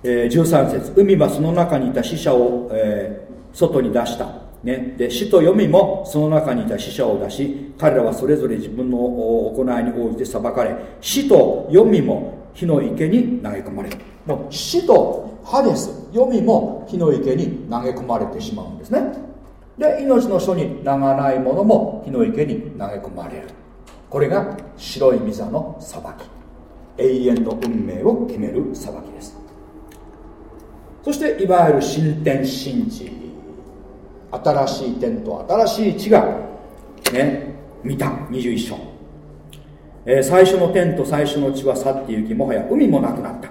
[SPEAKER 1] えー、13節。海はその中にいた死者を、えー、外に出した。ね、で死と読みもその中にいた死者を出し彼らはそれぞれ自分の行いに応じて裁かれ死と読みも火の池に投げ込まれる。もう死と歯です。読みも火の池に投げ込まれてしまうんですね。で命の書に名がないものも火の池に投げ込まれる。これが白い御座の裁き。永遠の運命を決める裁きです。そしていわゆる新天新地新しい天と新しい地がね見た。21章、えー、最初の天と最初の地は去って行きもはや海もなくなった。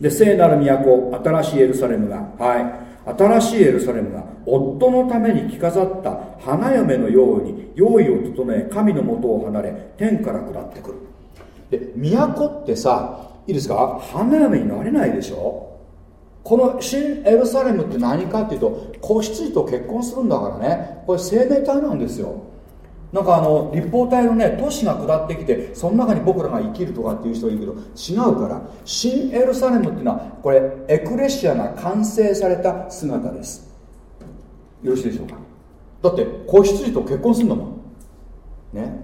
[SPEAKER 1] で聖なる都新しいエルサレムがはい。新しいエルサレムが夫のために着飾った花嫁のように用意を整え神のもとを離れ天から下ってくる。で都ってさいいですか？花嫁になれないでしょ？この新エルサレムって何かっていうと子羊と結婚するんだからね。これ生命体なんですよ。なんかあの立方体のね都市が下ってきてその中に僕らが生きるとかっていう人がいるけど違うから。新エルサレムっていうのはこれエクレシアが完成された姿です。よろしいでしょうか？だって子羊と結婚するんだもん。ね？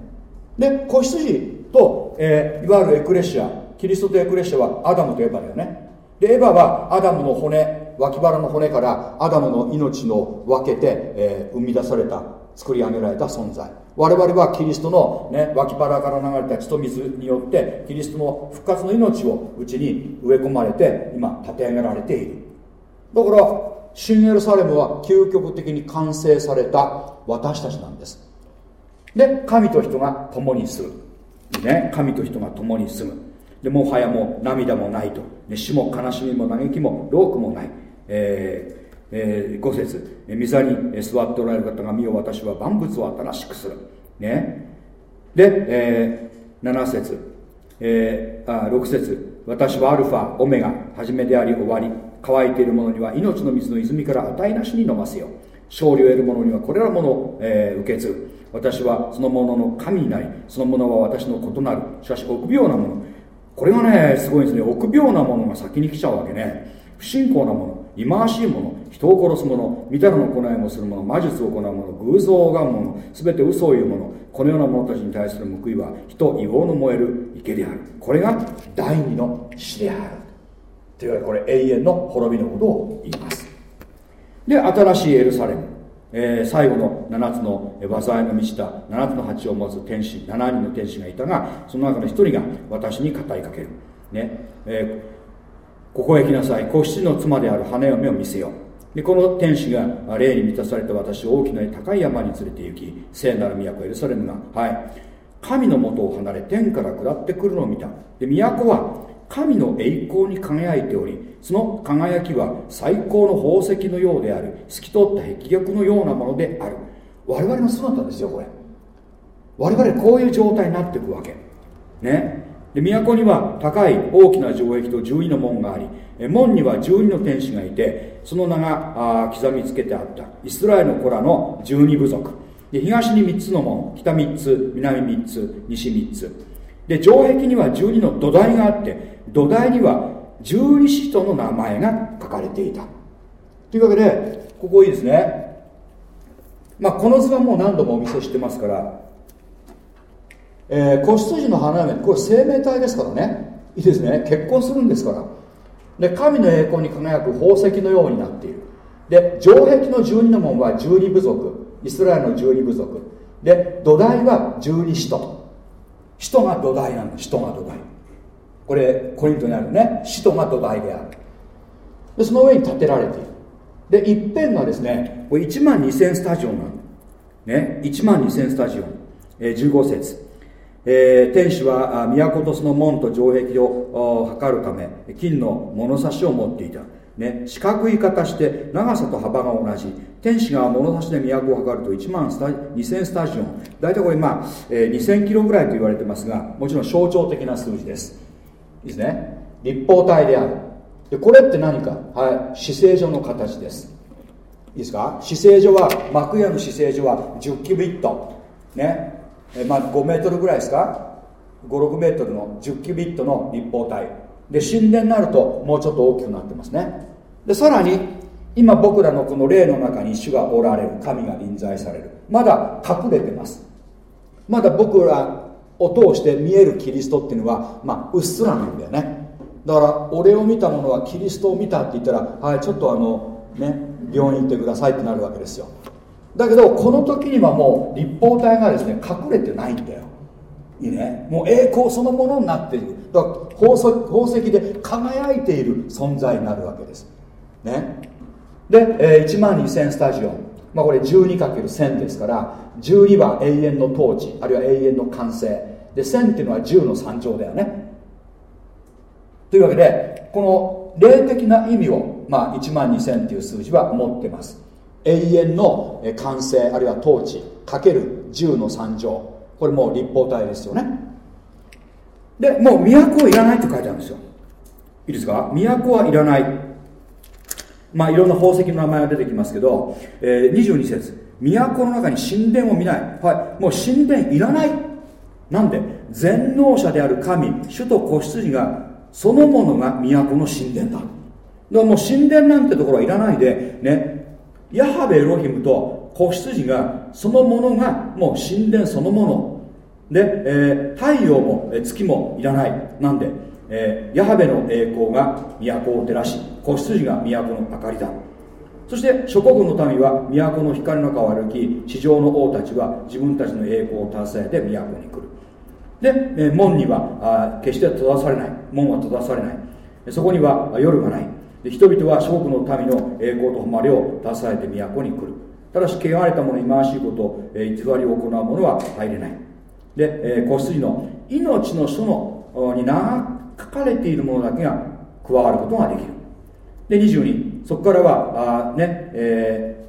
[SPEAKER 1] で子羊と、えー、いわゆるエクレシアキリストとエクレシアはアダムとエヴァだよね。でエヴァはアダムの骨脇腹の骨からアダムの命の分けて、えー、生み出された作り上げられた存在。我々はキリストの、ね、脇腹から流れた血と水によってキリストの復活の命をうちに植え込まれて今立て上げられている。だから新エルサレムは究極的に完成された私たちなんです。で神と人が共に住む、ね、神と人が共に住む。でもはやもう涙もないと、ね、死も悲しみも嘆きも労苦もない、えーえー、5節。御座に座っておられる方が見よ私は万物を新しくする。ね。で、えー、7節、えー、あ6節。私はアルファオメガ初めであり終わり。乾いている者には命の水の泉から値なしに飲ませよ勝利を得る者にはこれらものを、えー、受け継ぐ。私はそのものの神になりそのものは私の異なる。しかし臆病なもの。これがねすごいですね。臆病なものが先に来ちゃうわけね。不信仰なもの忌まわしいもの人を殺す者見たらの行いもする者魔術を行う者偶像を拝む者全て嘘を言う者このような者たちに対する報いは人硫黄の燃える池である。これが第二の死である。というわけでこれ永遠の滅びのことを言います。で新しいエルサレム。えー、最後の7つの災いの満ちた7つの鉢を持つ天使7人の天使がいたがその中の1人が私に語りかける、ね。えーここへ来なさい。子羊の妻である花嫁を見せよでこの天使が霊に満たされた私を大きな高い山に連れて行き聖なる都エルサレムがはい。神のもとを離れ天から下ってくるのを見た。で都は神の栄光に輝いておりその輝きは最高の宝石のようである。透き通った壁玉のようなものである。我々の姿ですよこれ。我々こういう状態になっていくわけ。ね。で都には高い大きな城壁と12の門があり門には12の天使がいてその名が刻みつけてあった。イスラエルの子らの12部族。で東に3つの門。北3つ南3つ西3つ。で城壁には12の土台があって土台には十二使徒の名前が書かれていた。というわけでここいいですね。まあこの図はもう何度もお見せしてますから。えー、子羊の花嫁これ生命体ですからね。いいですね。結婚するんですから。で神の栄光に輝く宝石のようになっている。で城壁の十二の門は十二部族。イスラエルの十二部族。で土台は十二使徒。使徒が土台なんだ使徒が土台。これコリントにあるね。使徒が土台である。でその上に建てられている。で一辺がですねこれ1万2000スタジオなんね1万2000スタジオ、えー、15節。えー、天使は都とその門と城壁を測るため金の物差しを持っていた、ね、四角い形して長さと幅が同じ。天使が物差しで都を測ると1万2000スタジオ。ン大体これまあ、えー、2000キロぐらいと言われてますがもちろん象徴的な数字です。いいですね。立方体である。でこれって何か？はい。死聖所の形です。いいですか？死聖所は幕屋の死聖所は10キュビット。ね。えまあ、5メートルぐらいですか？56メートルの10キュビットの立方体。で神殿になるともうちょっと大きくなってますね。でさらに今僕らのこの霊の中に主がおられる。神が臨在される。まだ隠れてます。まだ僕らを通して見えるキリストっていうのはまあうっすらなんだよね。だから俺を見た者はキリストを見たって言ったらはいちょっとあのね病院行ってくださいってなるわけですよ。だけどこの時にはもう立方体がですね隠れてないんだよ。いいね。もう栄光そのものになっている。だから宝石宝石で輝いている存在になるわけです。ね。で、えー、1万2000スタジオ。まあこれ 12×1000 ですから12は永遠の統治あるいは永遠の完成。で1000っていうのは10の3乗だよね。というわけでこの霊的な意味を、まあ、1万2000っていう数字は持ってます。永遠の完成あるいは統治かける10の3乗。これもう立方体ですよね。でもう都はいらないって書いてあるんですよ。いいですか？都はいらない。まあいろんな宝石の名前が出てきますけど、えー、22節。都の中に神殿を見ない。はい。もう神殿いらない。なんで？全能者である神主と子羊がそのものが都の神殿だ。だからもう神殿なんてところはいらないでねヤハベエロヒムと子羊がそのものがもう神殿そのもの。で、えー、太陽も月もいらない。なんで、えー、ヤハベの栄光が都を照らし子羊が都の明かりだ。そして諸国の民は都の光の中を歩き地上の王たちは自分たちの栄光を携えて都に来る。で、え、門にはあ決して閉ざされない。門は閉ざされない。そこには夜がない。で人々は諸国の民の栄光と誉れを携えて都に来る。ただし汚れた者に回しいこと、え、偽りを行う者は入れない。で、え、子羊の命の書のに書かれているものだけが加わることができる。で22そこからはあね、え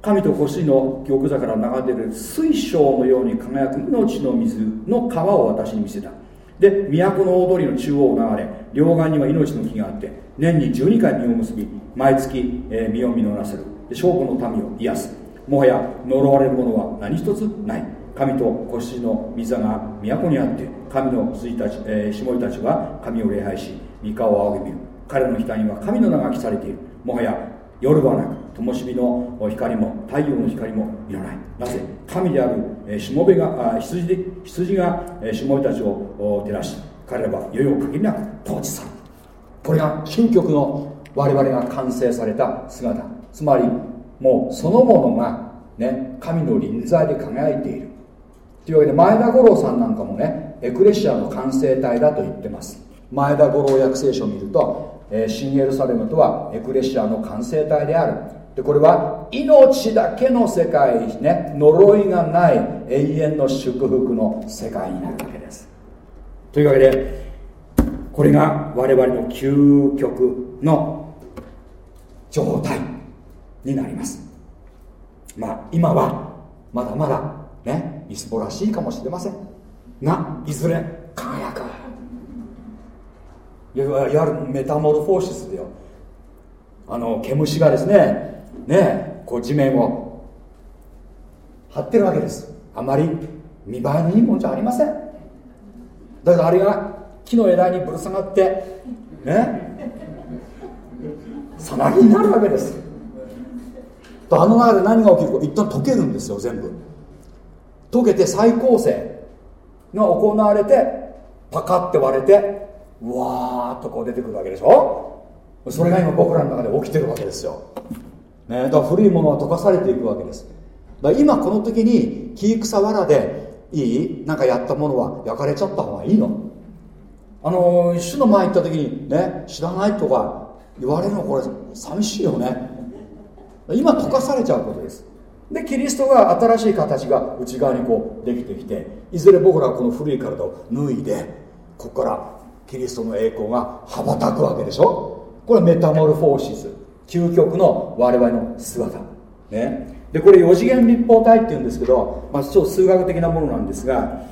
[SPEAKER 1] ー、神と子羊の玉座から流れる水晶のように輝く命の水の川を私に見せた。で都の大通りの中央を流れ両岸には命の木があって年に12回実を結び毎月、えー、実を実らせる。証拠の民を癒す。もはや呪われるものは何一つない。神と子羊の御座が都にあって神の羊たち、えー、下たちは神を礼拝し三河を仰ぎ見る。彼の額には神の名が記されている。もはや夜はなく灯火の光も太陽の光もいらない。なぜ神である、えー、しもべがあ羊で羊が、えー、しもべたちを照らし彼らは世々限りなく統治される。これが新曲の我々が完成された姿。つまりもうそのものがね神の臨在で輝いている。というわけで前田五郎さんなんかもねエクレシアの完成体だと言ってます。前田五郎訳聖書を見ると、えー、新エルサレムとはエクレシアの完成体である。でこれは命だけの世界ね呪いがない永遠の祝福の世界になるわけです。というわけでこれが我々の究極の状態になります。まあ今はまだまだみすぼらしいかもしれません。がいずれ輝く。いわゆるメタモルフォーシスでよ。あの毛虫がですねねこう地面を張ってるわけです。あまり見栄えのいいもんじゃありません。だからあれが木の枝にぶら下がってねさなぎになるわけです。あの中で何が起きるか一旦溶けるんですよ全部。溶けて再構成が行われてパカって割れてうわーっとこう出てくるわけでしょ？それが今僕らの中で起きてるわけですよ、ね、だから古いものは溶かされていくわけです。だ今この時に木草わらでいい？なんかやったものは焼かれちゃった方がいいの？あの主の前行った時にね知らないとか言われるのこれ寂しいよね。今溶かされちゃうことです。でキリストが新しい形が内側にこうできてきていずれ僕らはこの古い体を脱いでここからキリストの栄光が羽ばたくわけでしょ？これメタモルフォーシス究極の我々の姿。ね。でこれ4次元立方体っていうんですけど、まあ、ちょっと数学的なものなんですが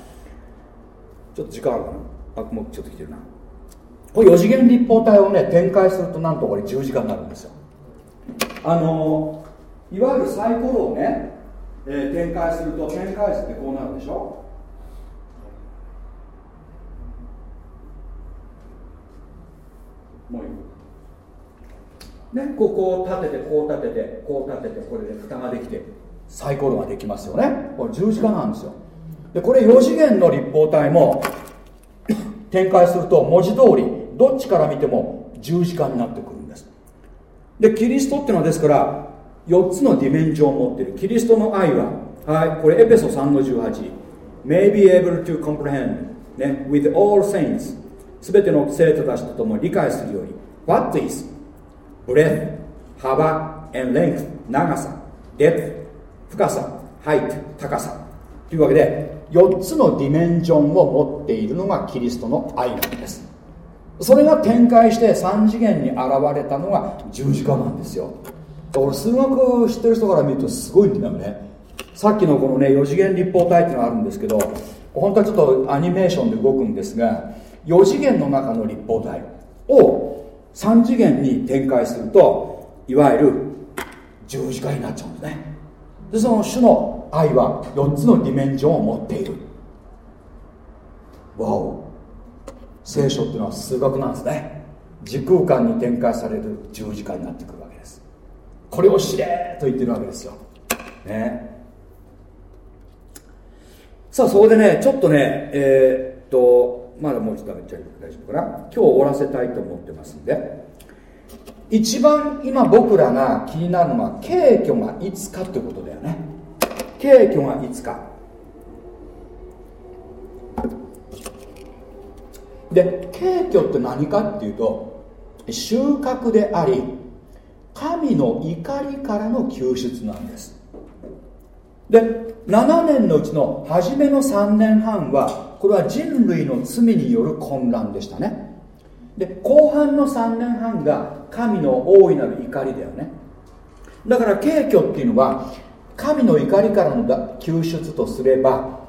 [SPEAKER 1] ちょっと時間あるかな？あもうちょっと来てるな。これ4次元立方体をね展開するとなんとこれ10時間になるんですよ。あのいわゆるサイコロをね、えー、展開すると展開図ってこうなるでしょ？もういい。ねここを立ててこう立ててこう立ててこれで蓋ができてサイコロができますよね。これ十字架なんですよ。でこれ4次元の立方体も [coughs] 展開すると文字通りどっちから見ても十字架になってくるんです。でキリストっていうのはですから4つのディメンジョンを持っている。キリストの愛ははいこれエペソ3の18 may be able to comprehend、ね、with all saints すべての生徒たちと共に理解するように。What is breadth 幅 and length 長さ depth 深さ height 高さ。というわけで4つのディメンジョンを持っているのがキリストの愛なんです。それが展開して3次元に現れたのが十字架なんですよ。俺数学知ってる人から見るとすごいんだよね。さっきのこのね4次元立方体っていうのがあるんですけど本当はちょっとアニメーションで動くんですが4次元の中の立方体を3次元に展開するといわゆる十字架になっちゃうんですね。でその種の愛は4つのディメンジョンを持っている。わお。聖書っていうのは数学なんですね。時空間に展開される十字架になってくる。これを知れと言ってるわけですよ。ね。さあそこでねちょっとねえー、っとまだもう一度めっちゃ大丈夫かな。今日終わらせたいと思ってますんで。一番今僕らが気になるのは軽挙がいつかってことだよね。軽挙がいつか。で軽挙って何かっていうと収穫であり神の怒りからの救出なんです。で7年のうちの初めの3年半はこれは人類の罪による混乱でしたね。で後半の3年半が神の大いなる怒りだよね。だから軽挙っていうのは神の怒りからの救出とすれば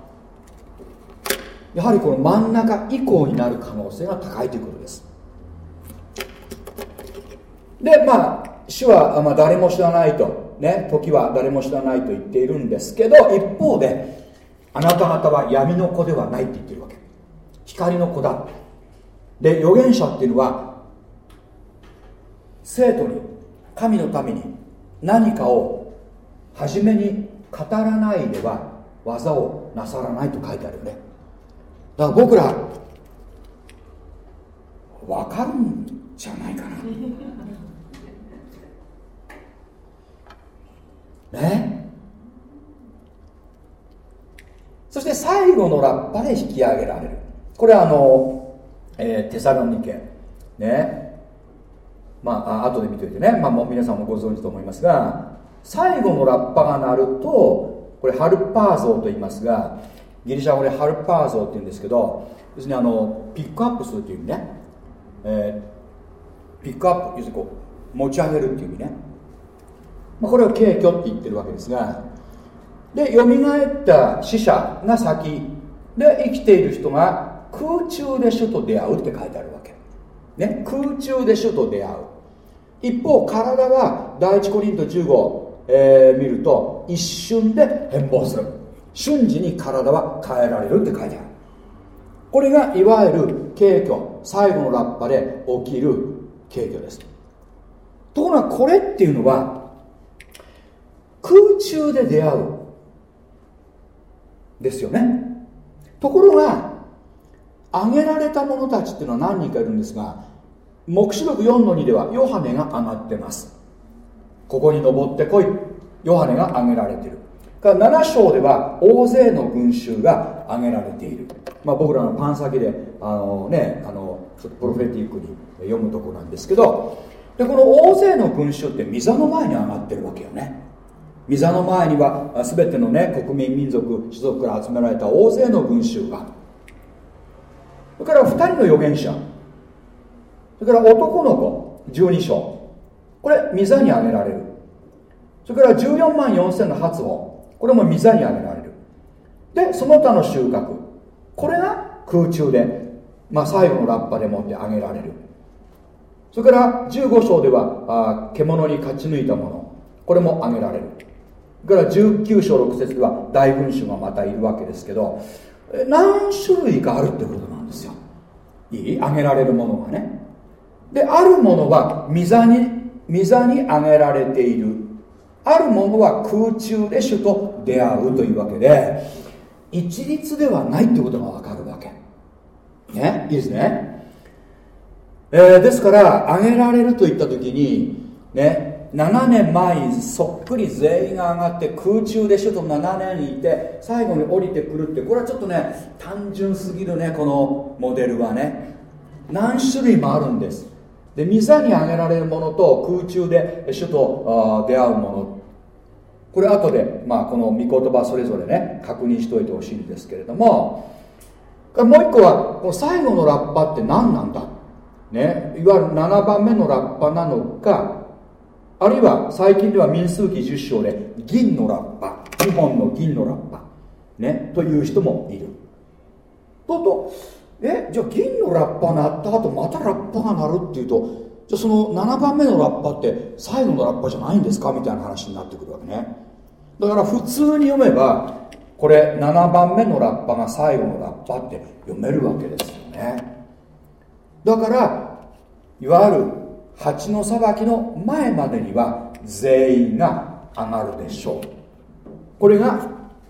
[SPEAKER 1] やはりこの真ん中以降になる可能性が高いということです。でまあ主は、まあ、誰も知らないと。ね時は誰も知らないと言っているんですけど一方であなた方は闇の子ではないって言ってるわけ。光の子だで預言者っていうのは生徒に神のために何かを初めに語らないでは技をなさらないと書いてあるよね。だから僕ら分かるんじゃないかな。ね。そして最後のラッパで引き上げられる。これはあの、えー、テサロニケ。ね。まあ後で見ておいてね、まあ、もう皆さんもご存知と思いますが最後のラッパが鳴るとこれハルパーゾーと言いますがギリシャ語でハルパーゾーって言うんですけど要するにあのピックアップするっていう意味ね、えー、ピックアップ要するにこう持ち上げるっていう意味ね、まあ、これを軽挙って言ってるわけですがでよみがえった死者が先。で生きている人が空中で主と出会うって書いてあるわけ、ね、空中で主と出会う。一方体は第一コリント15、えー、見ると一瞬で変貌する。瞬時に体は変えられるって書いてある。これがいわゆる軽挙。最後のラッパで起きる軽挙です。ところがこれっていうのは空中で出会う。ですよね。ところが挙げられた者たちっていうのは何人かいるんですが黙示録4の2ではヨハネが上がってます。ここに登ってこい。ヨハネが挙げられてる。から7章では大勢の群衆が挙げられている、まあ、僕らのパン先であのねあのちょっとプロフェティックに読むとこなんですけどでこの大勢の群衆って御座の前に上がってるわけよね。御座の前には全てのね国民民族種族から集められた大勢の群衆が。それから2人の預言者。それから男の子12章。これ御座に挙げられる。それから14万4000の発音これも御座に挙げられる。でその他の収穫。これが空中で、まあ、最後のラッパでもって挙げられる。それから15章ではあ獣に勝ち抜いたもの。これも挙げられる。から19章6節では大群衆がまたいるわけですけど何種類かあるってことなんですよ。いい？挙げられるものがね。であるものは御座に御座に挙げられている。あるものは空中で主と出会うというわけで一律ではないってことが分かるわけ。ね？いいですね、えー、ですから挙げられるといった時にね？7年前にそっくり全員が上がって空中で首都7年にいて最後に降りてくるってこれはちょっとね単純すぎるねこのモデルはね。何種類もあるんです。で御座に上げられるものと空中で主と出会うもの。これ後で、まあ、この御言葉それぞれね確認しておいてほしいんですけれども。もう一個はこの最後のラッパって何なんだ？ねいわゆる7番目のラッパなのかあるいは最近では民数記10章で銀のラッパ2本の銀のラッパねという人もいる。ととえじゃあ銀のラッパ鳴った後またラッパが鳴るっていうとじゃあその7番目のラッパって最後のラッパじゃないんですか？みたいな話になってくるわけね。だから普通に読めばこれ7番目のラッパが最後のラッパって読めるわけですよね。だからいわゆる蜂の裁きの前までには全員が上がるでしょう。これが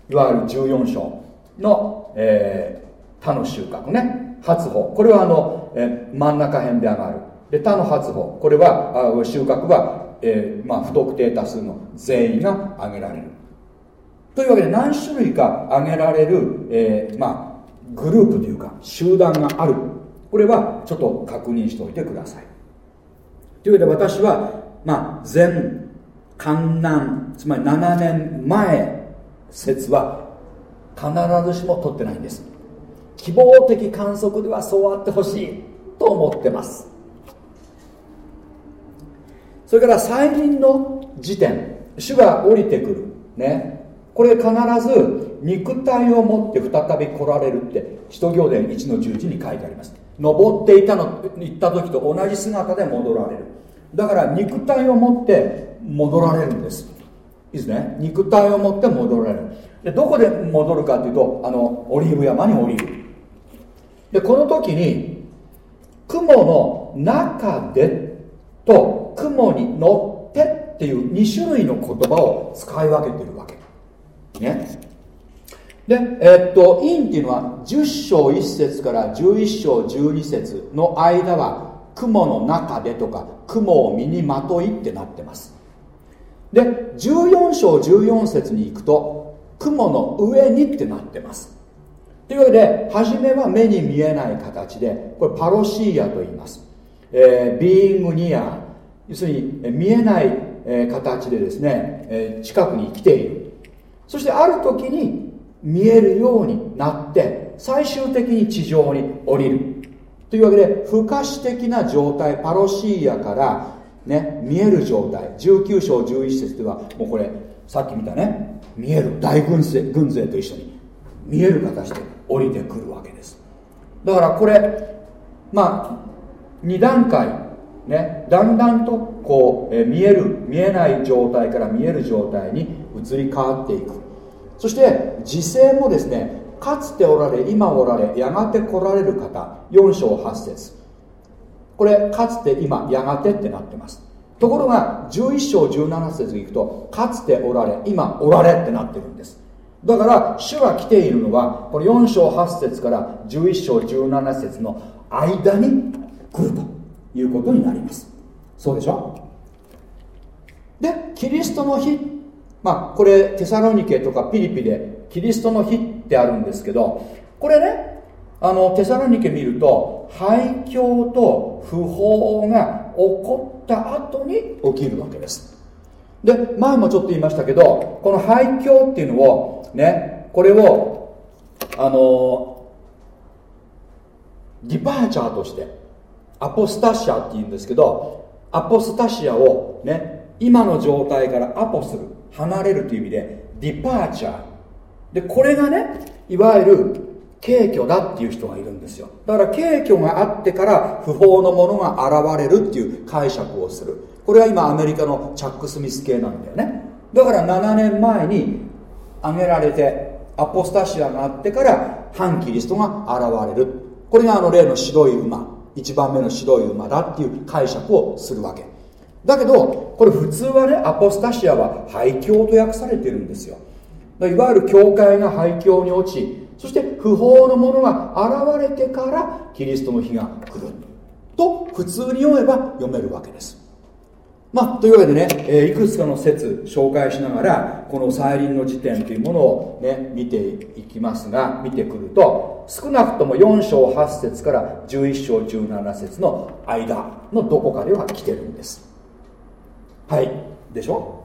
[SPEAKER 1] いわゆる14章の、えー、他の収穫ね。初歩。これはあの、えー、真ん中辺で上がる。で他の初歩。これはあ収穫は、えーまあ、不特定多数の全員が挙げられる。というわけで何種類か挙げられる、えー、まあ、グループというか集団がある。これはちょっと確認しておいてください。というわけで私は、まあ、全観南つまり7年前説は必ずしも取ってないんです。希望的観測ではそうあってほしいと思ってます。それから再臨の時点主が降りてくるね。これ必ず肉体を持って再び来られるって使徒行伝1の11に書いてあります。登っていたの行った時と同じ姿で戻られる。だから肉体を持って戻られるんです。いいですね？肉体を持って戻られる。でどこで戻るかっていうとあのオリーブ山に降りる。でこの時に雲の中でと雲に乗ってっていう2種類の言葉を使い分けてるわけ。ね。で、え、っと陰っていうのは10章1節から11章12節の間は雲の中でとか雲を身にまといってなってます。で14章14節に行くと雲の上にってなってます。というわけで初めは目に見えない形でこれパロシーアと言います、えー、ビーイングニア要するに見えない、え形でですね、え、近くに来ている。そしてある時に見えるようになって最終的に地上に降りる。というわけで不可視的な状態パロシーアからね見える状態。19章11節ではもうこれさっき見たね見える大軍勢軍勢と一緒に見える形で降りてくるわけです。だからこれまあ2段階ねだんだんとこう、え見える見えない状態から見える状態に移り変わっていく。そして時勢もですねかつておられ今おられやがて来られる方4章8節。これかつて今やがてってなってます。ところが11章17節に行くとかつておられ今おられってなってるんです。だから主が来ているのはこの4章8節から11章17節の間に来るということになります。そうでしょ？でキリストの日まあこれテサロニケとかピリピでキリストの日ってあるんですけどこれねあのテサロニケ見ると廃墟と不法が起こった後に起きるわけです。で前もちょっと言いましたけどこの廃墟っていうのをねこれをあのディパーチャーとしてアポスタシアっていうんですけどアポスタシアをね今の状態からアポする。離れるという意味でディパーチャーでこれがねいわゆる軽挙だっていう人がいるんですよ。だから軽挙があってから不法のものが現れるっていう解釈をする。これは今アメリカのチャック・スミス系なんだよね。だから7年前に挙げられてアポスタシアがあってから反キリストが現れる。これがあの例の白い馬。1番目の白い馬だっていう解釈をするわけ。だけどこれ普通はねアポスタシアは廃墟と訳されてるんですよ。いわゆる教会が廃墟に落ちそして不法のものが現れてからキリストの日が来る。と普通に読めば読めるわけです。まあ、というわけでね、えー、いくつかの説紹介しながらこの再臨の時点というものを、ね、見ていきますが見てくると少なくとも4章8節から11章17節の間のどこかでは来てるんです。はい。でしょ？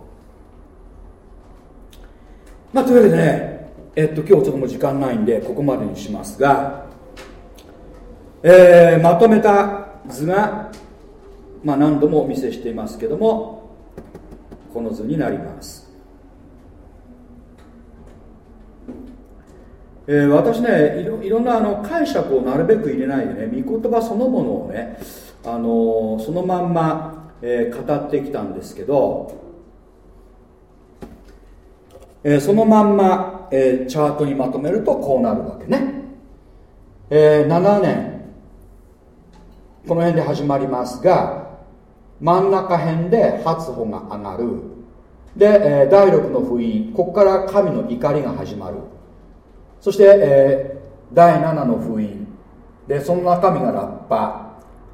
[SPEAKER 1] まあというわけでねえっと今日ちょっともう時間ないんでここまでにしますがえー、まとめた図がまあ、何度もお見せしていますけどもこの図になります、えー、私ねいろいろんなあの解釈をなるべく入れないでね御言葉そのものをね、あのー、そのまんま、えー、語ってきたんですけど、えそのまんま、えチャートにまとめるとこうなるわけね、え7年。この辺で始まりますが真ん中辺で発歩が上がる。で、えー、第6の封印ここから神の怒りが始まる。そして、えー、第7の封印でその中身がラッパ。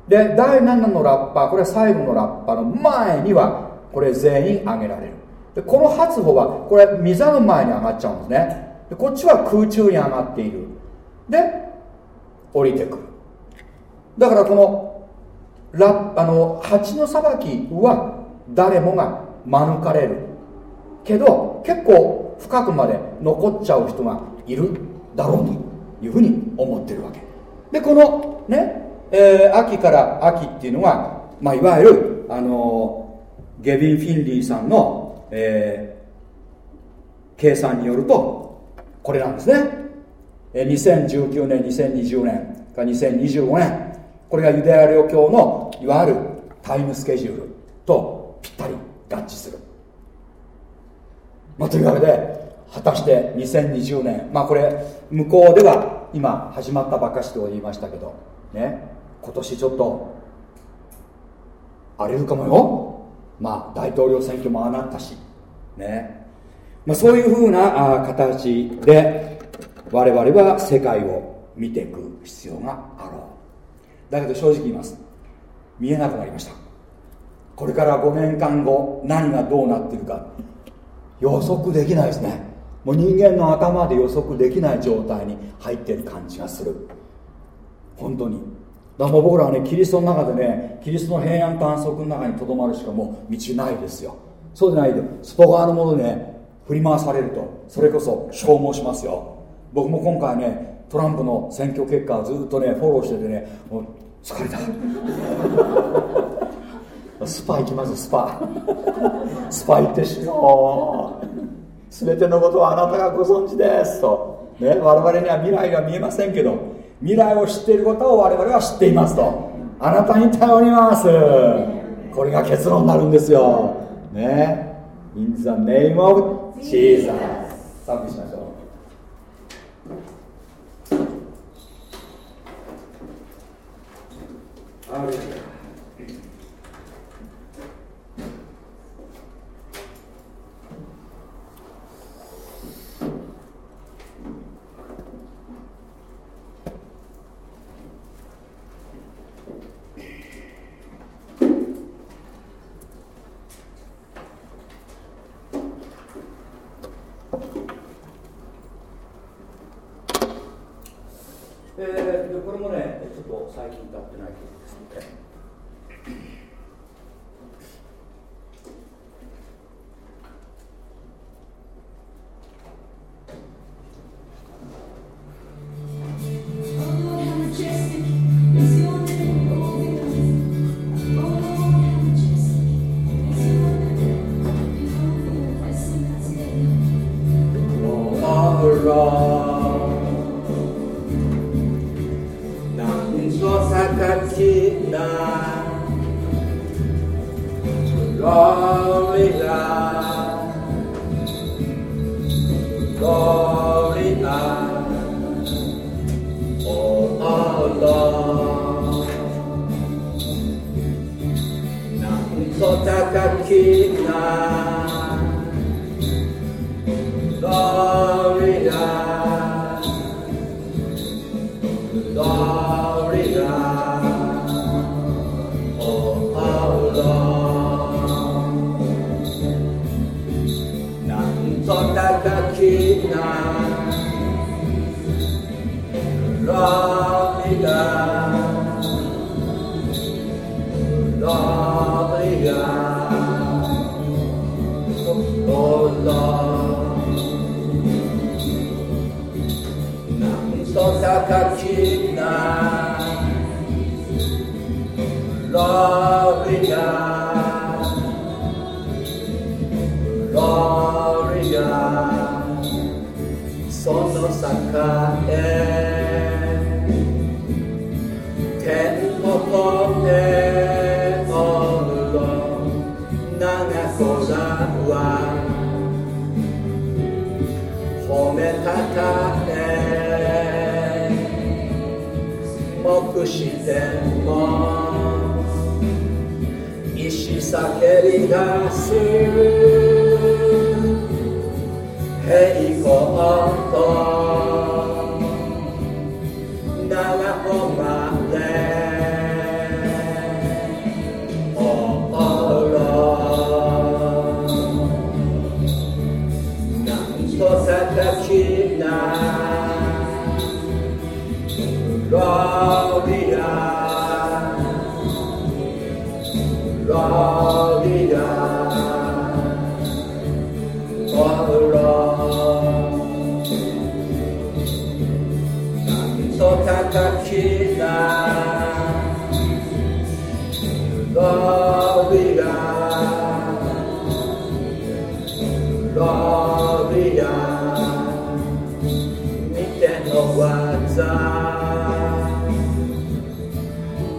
[SPEAKER 1] で第7のラッパーこれは最後のラッパーの前にはこれ全員上げられる。でこの発歩はこれ御座の前に上がっちゃうんですね。でこっちは空中に上がっている。で降りてくる。だからこのラッあの蜂の裁きは誰もが免れる。けど結構深くまで残っちゃう人がいるだろうというふうに思ってるわけ。でこのね、えー、秋から秋っていうのは、まあ、いわゆるあのゲビン・フィンリーさんの、えー、計算によるとこれなんですね。2019年2020年か2025年これがユダヤ領教のいわゆるタイムスケジュールとぴったり合致する、まあ、というわけで果たして2020年まあこれ向こうでは今始まったばかしと言いましたけどね。今年ちょっと荒れるかもよ。まあ大統領選挙もああなったし。ね、まあ、そういうふうな形で我々は世界を見ていく必要があろう。だけど正直言います。見えなくなりました。これから5年間後何がどうなってるか。予測できないですね。もう人間の頭で予測できない状態に入ってる感じがする。本当に。だから僕らはねキリストの中でねキリストの平安と安息の中にとどまるしかもう道ないですよ。そうでないと外側のものでね振り回されると。それこそ消耗しますよ。僕も今回ねトランプの選挙結果をずっとねフォローしててねもう疲れた。[laughs] スパ行きますスパ。スパ行ってしまう。全てのことはあなたがご存知ですと、ね、我々には未来が見えませんけど。未来を知っていることを我々は知っていますと。あなたに頼ります。これが結論になるんですよ。ね。In the name of Jesus 賛美しましょう。あ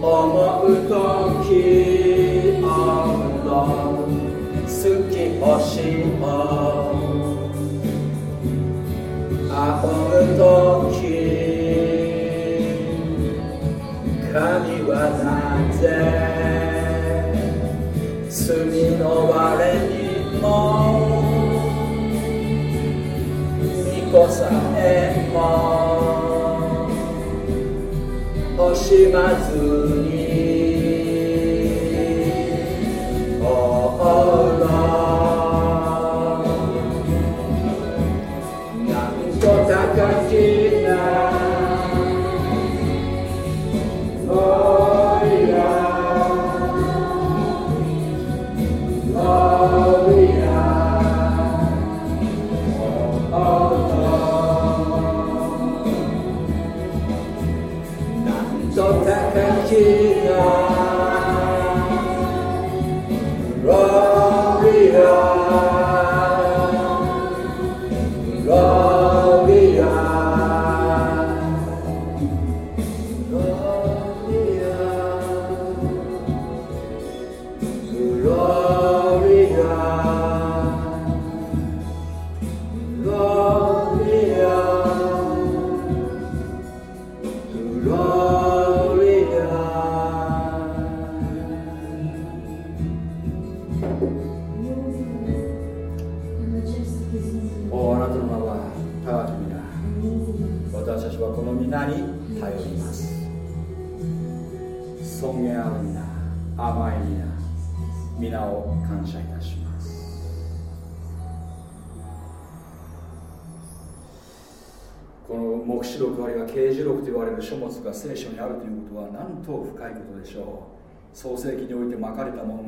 [SPEAKER 1] 思う時好きをしよう。時神はなぜ罪の我にも cosa. します。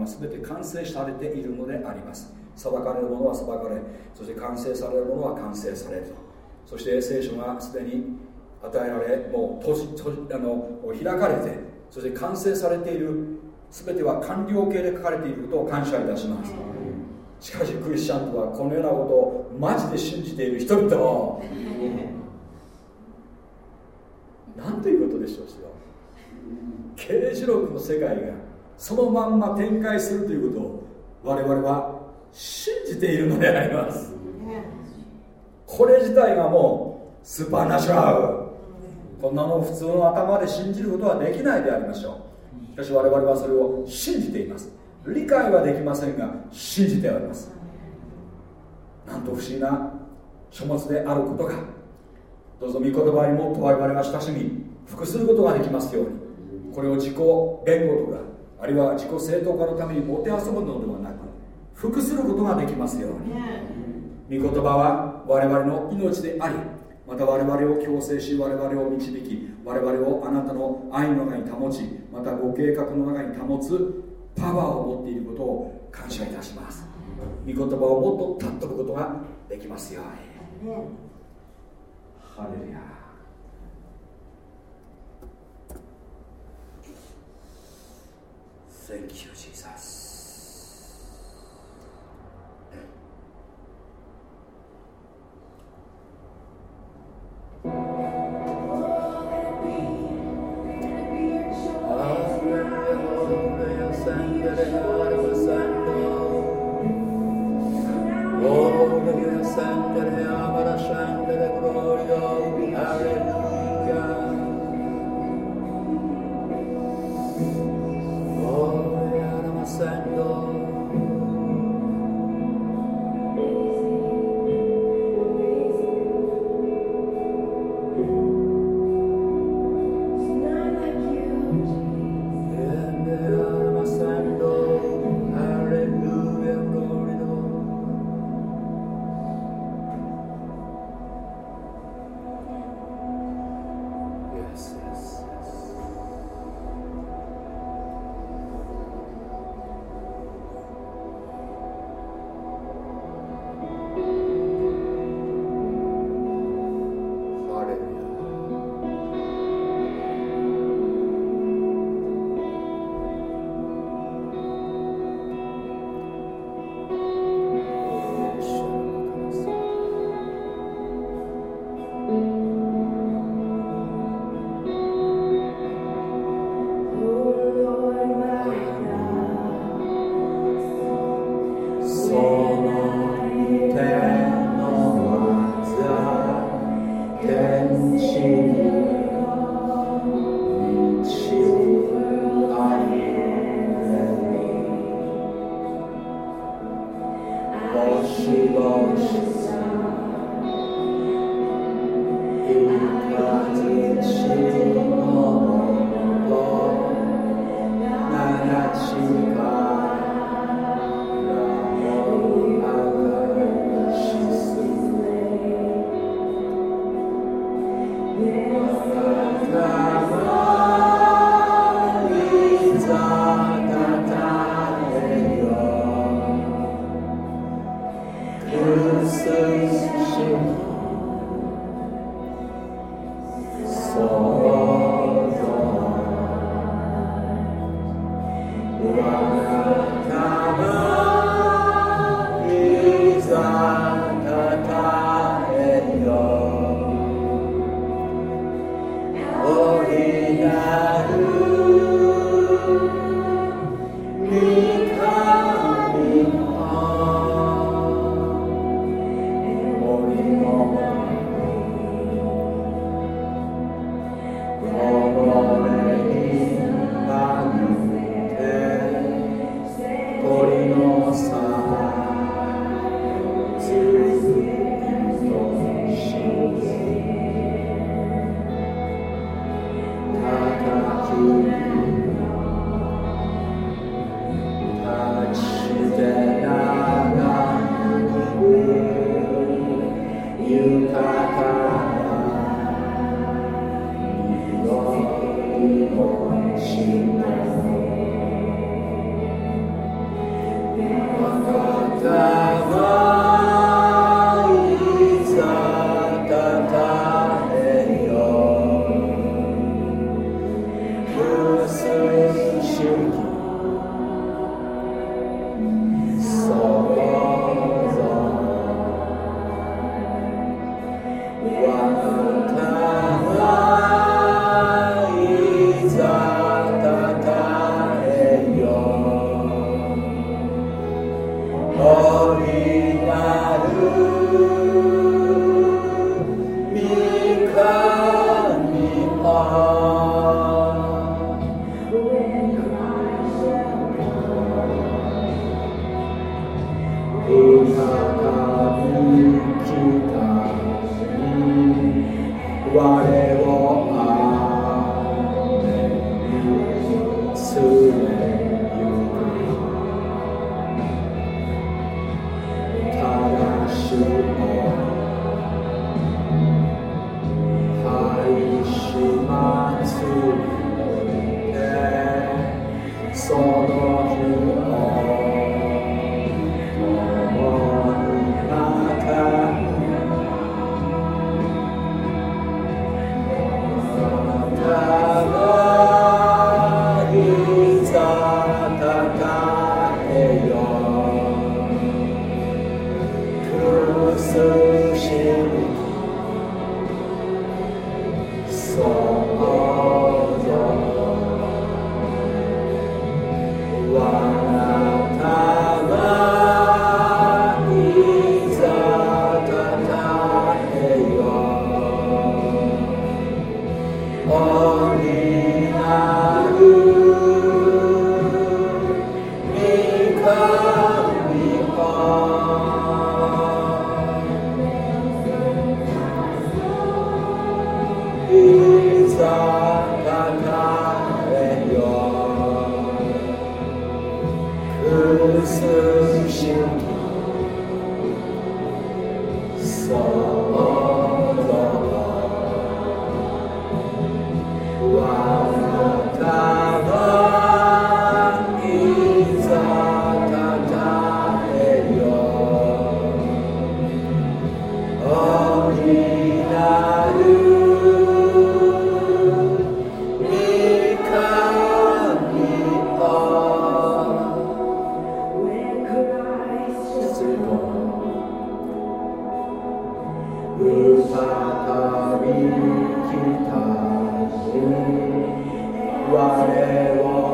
[SPEAKER 1] かれたものが全て完成されているのであります。裁かれるものは裁かれそして完成されるものは完成されると。そして聖書がすでに与えられもう閉じ閉じあの開かれてそして完成されている全ては完了形で書かれていることを感謝いたします。しかしクリスチャンとはこのようなことをマジで信じている人々なんということでしょう刑事録の世界がそのまんま展開するということを我々は信じているのであります。これ自体がもうスーパーナチュラルこんなもん普通の頭で信じることはできないでありましょう。しかし我々はそれを信じています。理解はできませんが信じております。なんと不思議な書物であることがどうぞ御言葉にもっと我々は親しみ服することができますように。これを自己弁護とかあるいは自己正当化のためにもてあそぶのではなく服することができますように。御言葉は我々の命でありまた我々を強制し我々を導き我々をあなたの愛の中に保ちまたご計画の中に保つパワーを持っていることを感謝いたします。御言葉をもっと尊ぶことができますように。ハレルヤ Thank you, Jesus.
[SPEAKER 3] Whatever.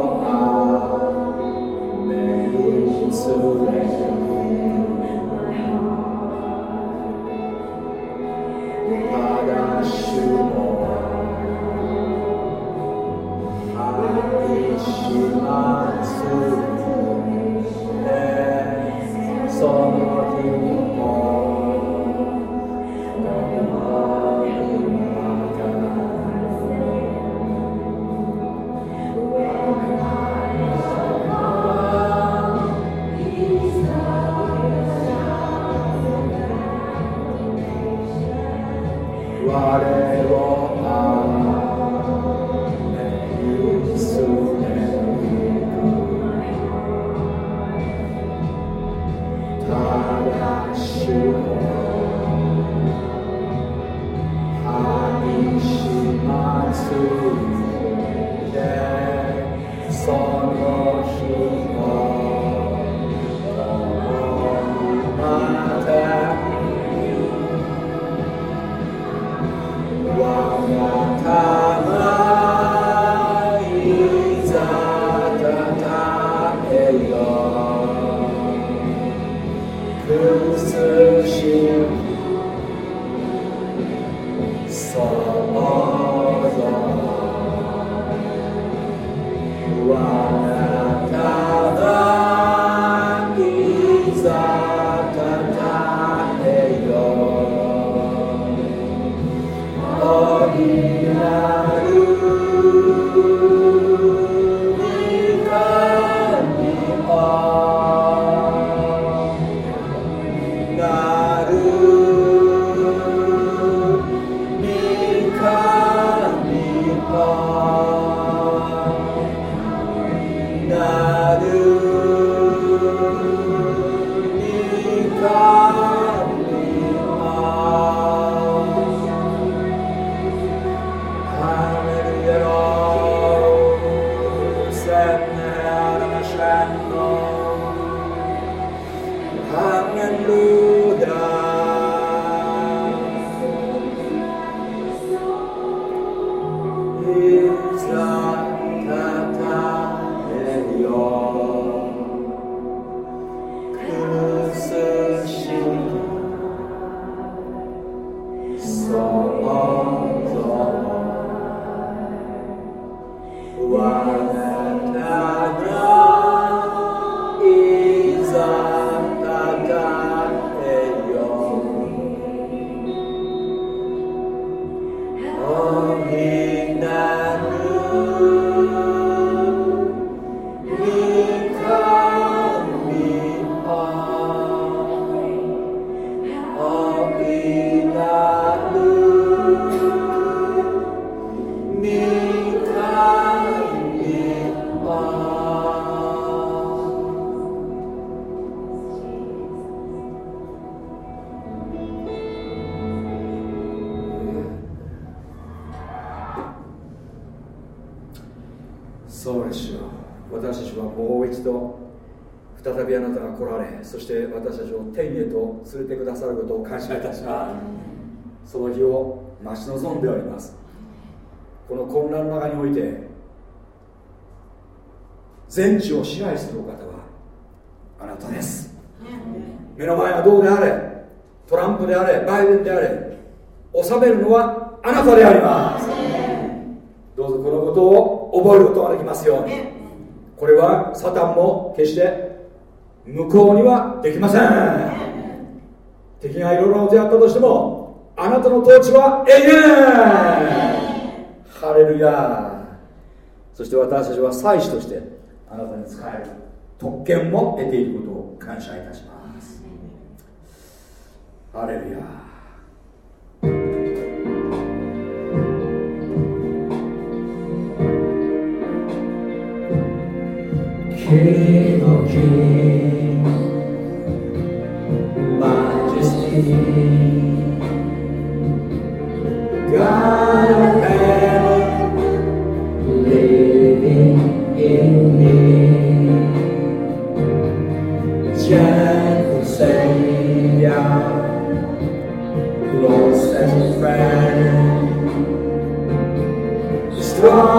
[SPEAKER 1] 感謝いたしますその日を待ち望んでおります。この混乱の中において全地を支配するお方はあなたです。目の前はどうであれトランプであれバイデンであれ治めるのはあなたであります。どうぞこのことを覚えることができますように。これはサタンも決して向こうにはできません。敵がいろいろなことやったとしてもあなたの統治は永遠。ハレルヤ。そして私たちは祭司としてあなたに使える特権も得ていることを感謝いたします。ハレルヤ。King of kings, gentle Savior, close as a friend, strong.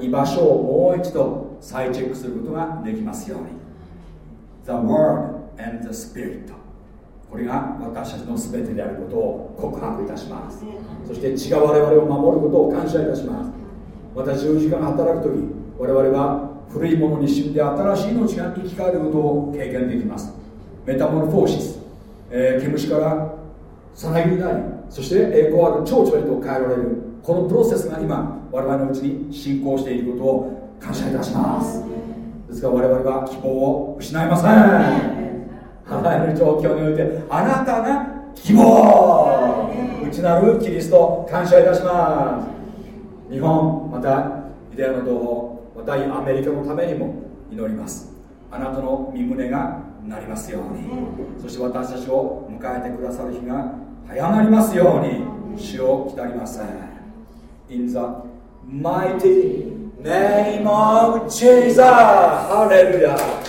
[SPEAKER 1] 居場所をもう一度再チェックすることができますように。The Word and the Spirit これが私たちの全てであることを告白いたします。そして血が我々を守ることを感謝いたします。また十字架が働く時我々は古いものに死んで新しい命が生き返ることを経験できます。メタモルフォーシスえー、毛虫からさなぎになりそして栄光ある蝶々へと変えられる。このプロセスが今我々のうちに進行していることを感謝いたします。ですから我々は希望を失いません。あらゆる状況においてあなたが希望。内なるキリスト感謝いたします。日本またイデアの同胞またアメリカのためにも祈ります。あなたの身胸がなりますように。そして私たちを迎えてくださる日が早まりますように主を来たりません In the mighty name of Jesus! Hallelujah!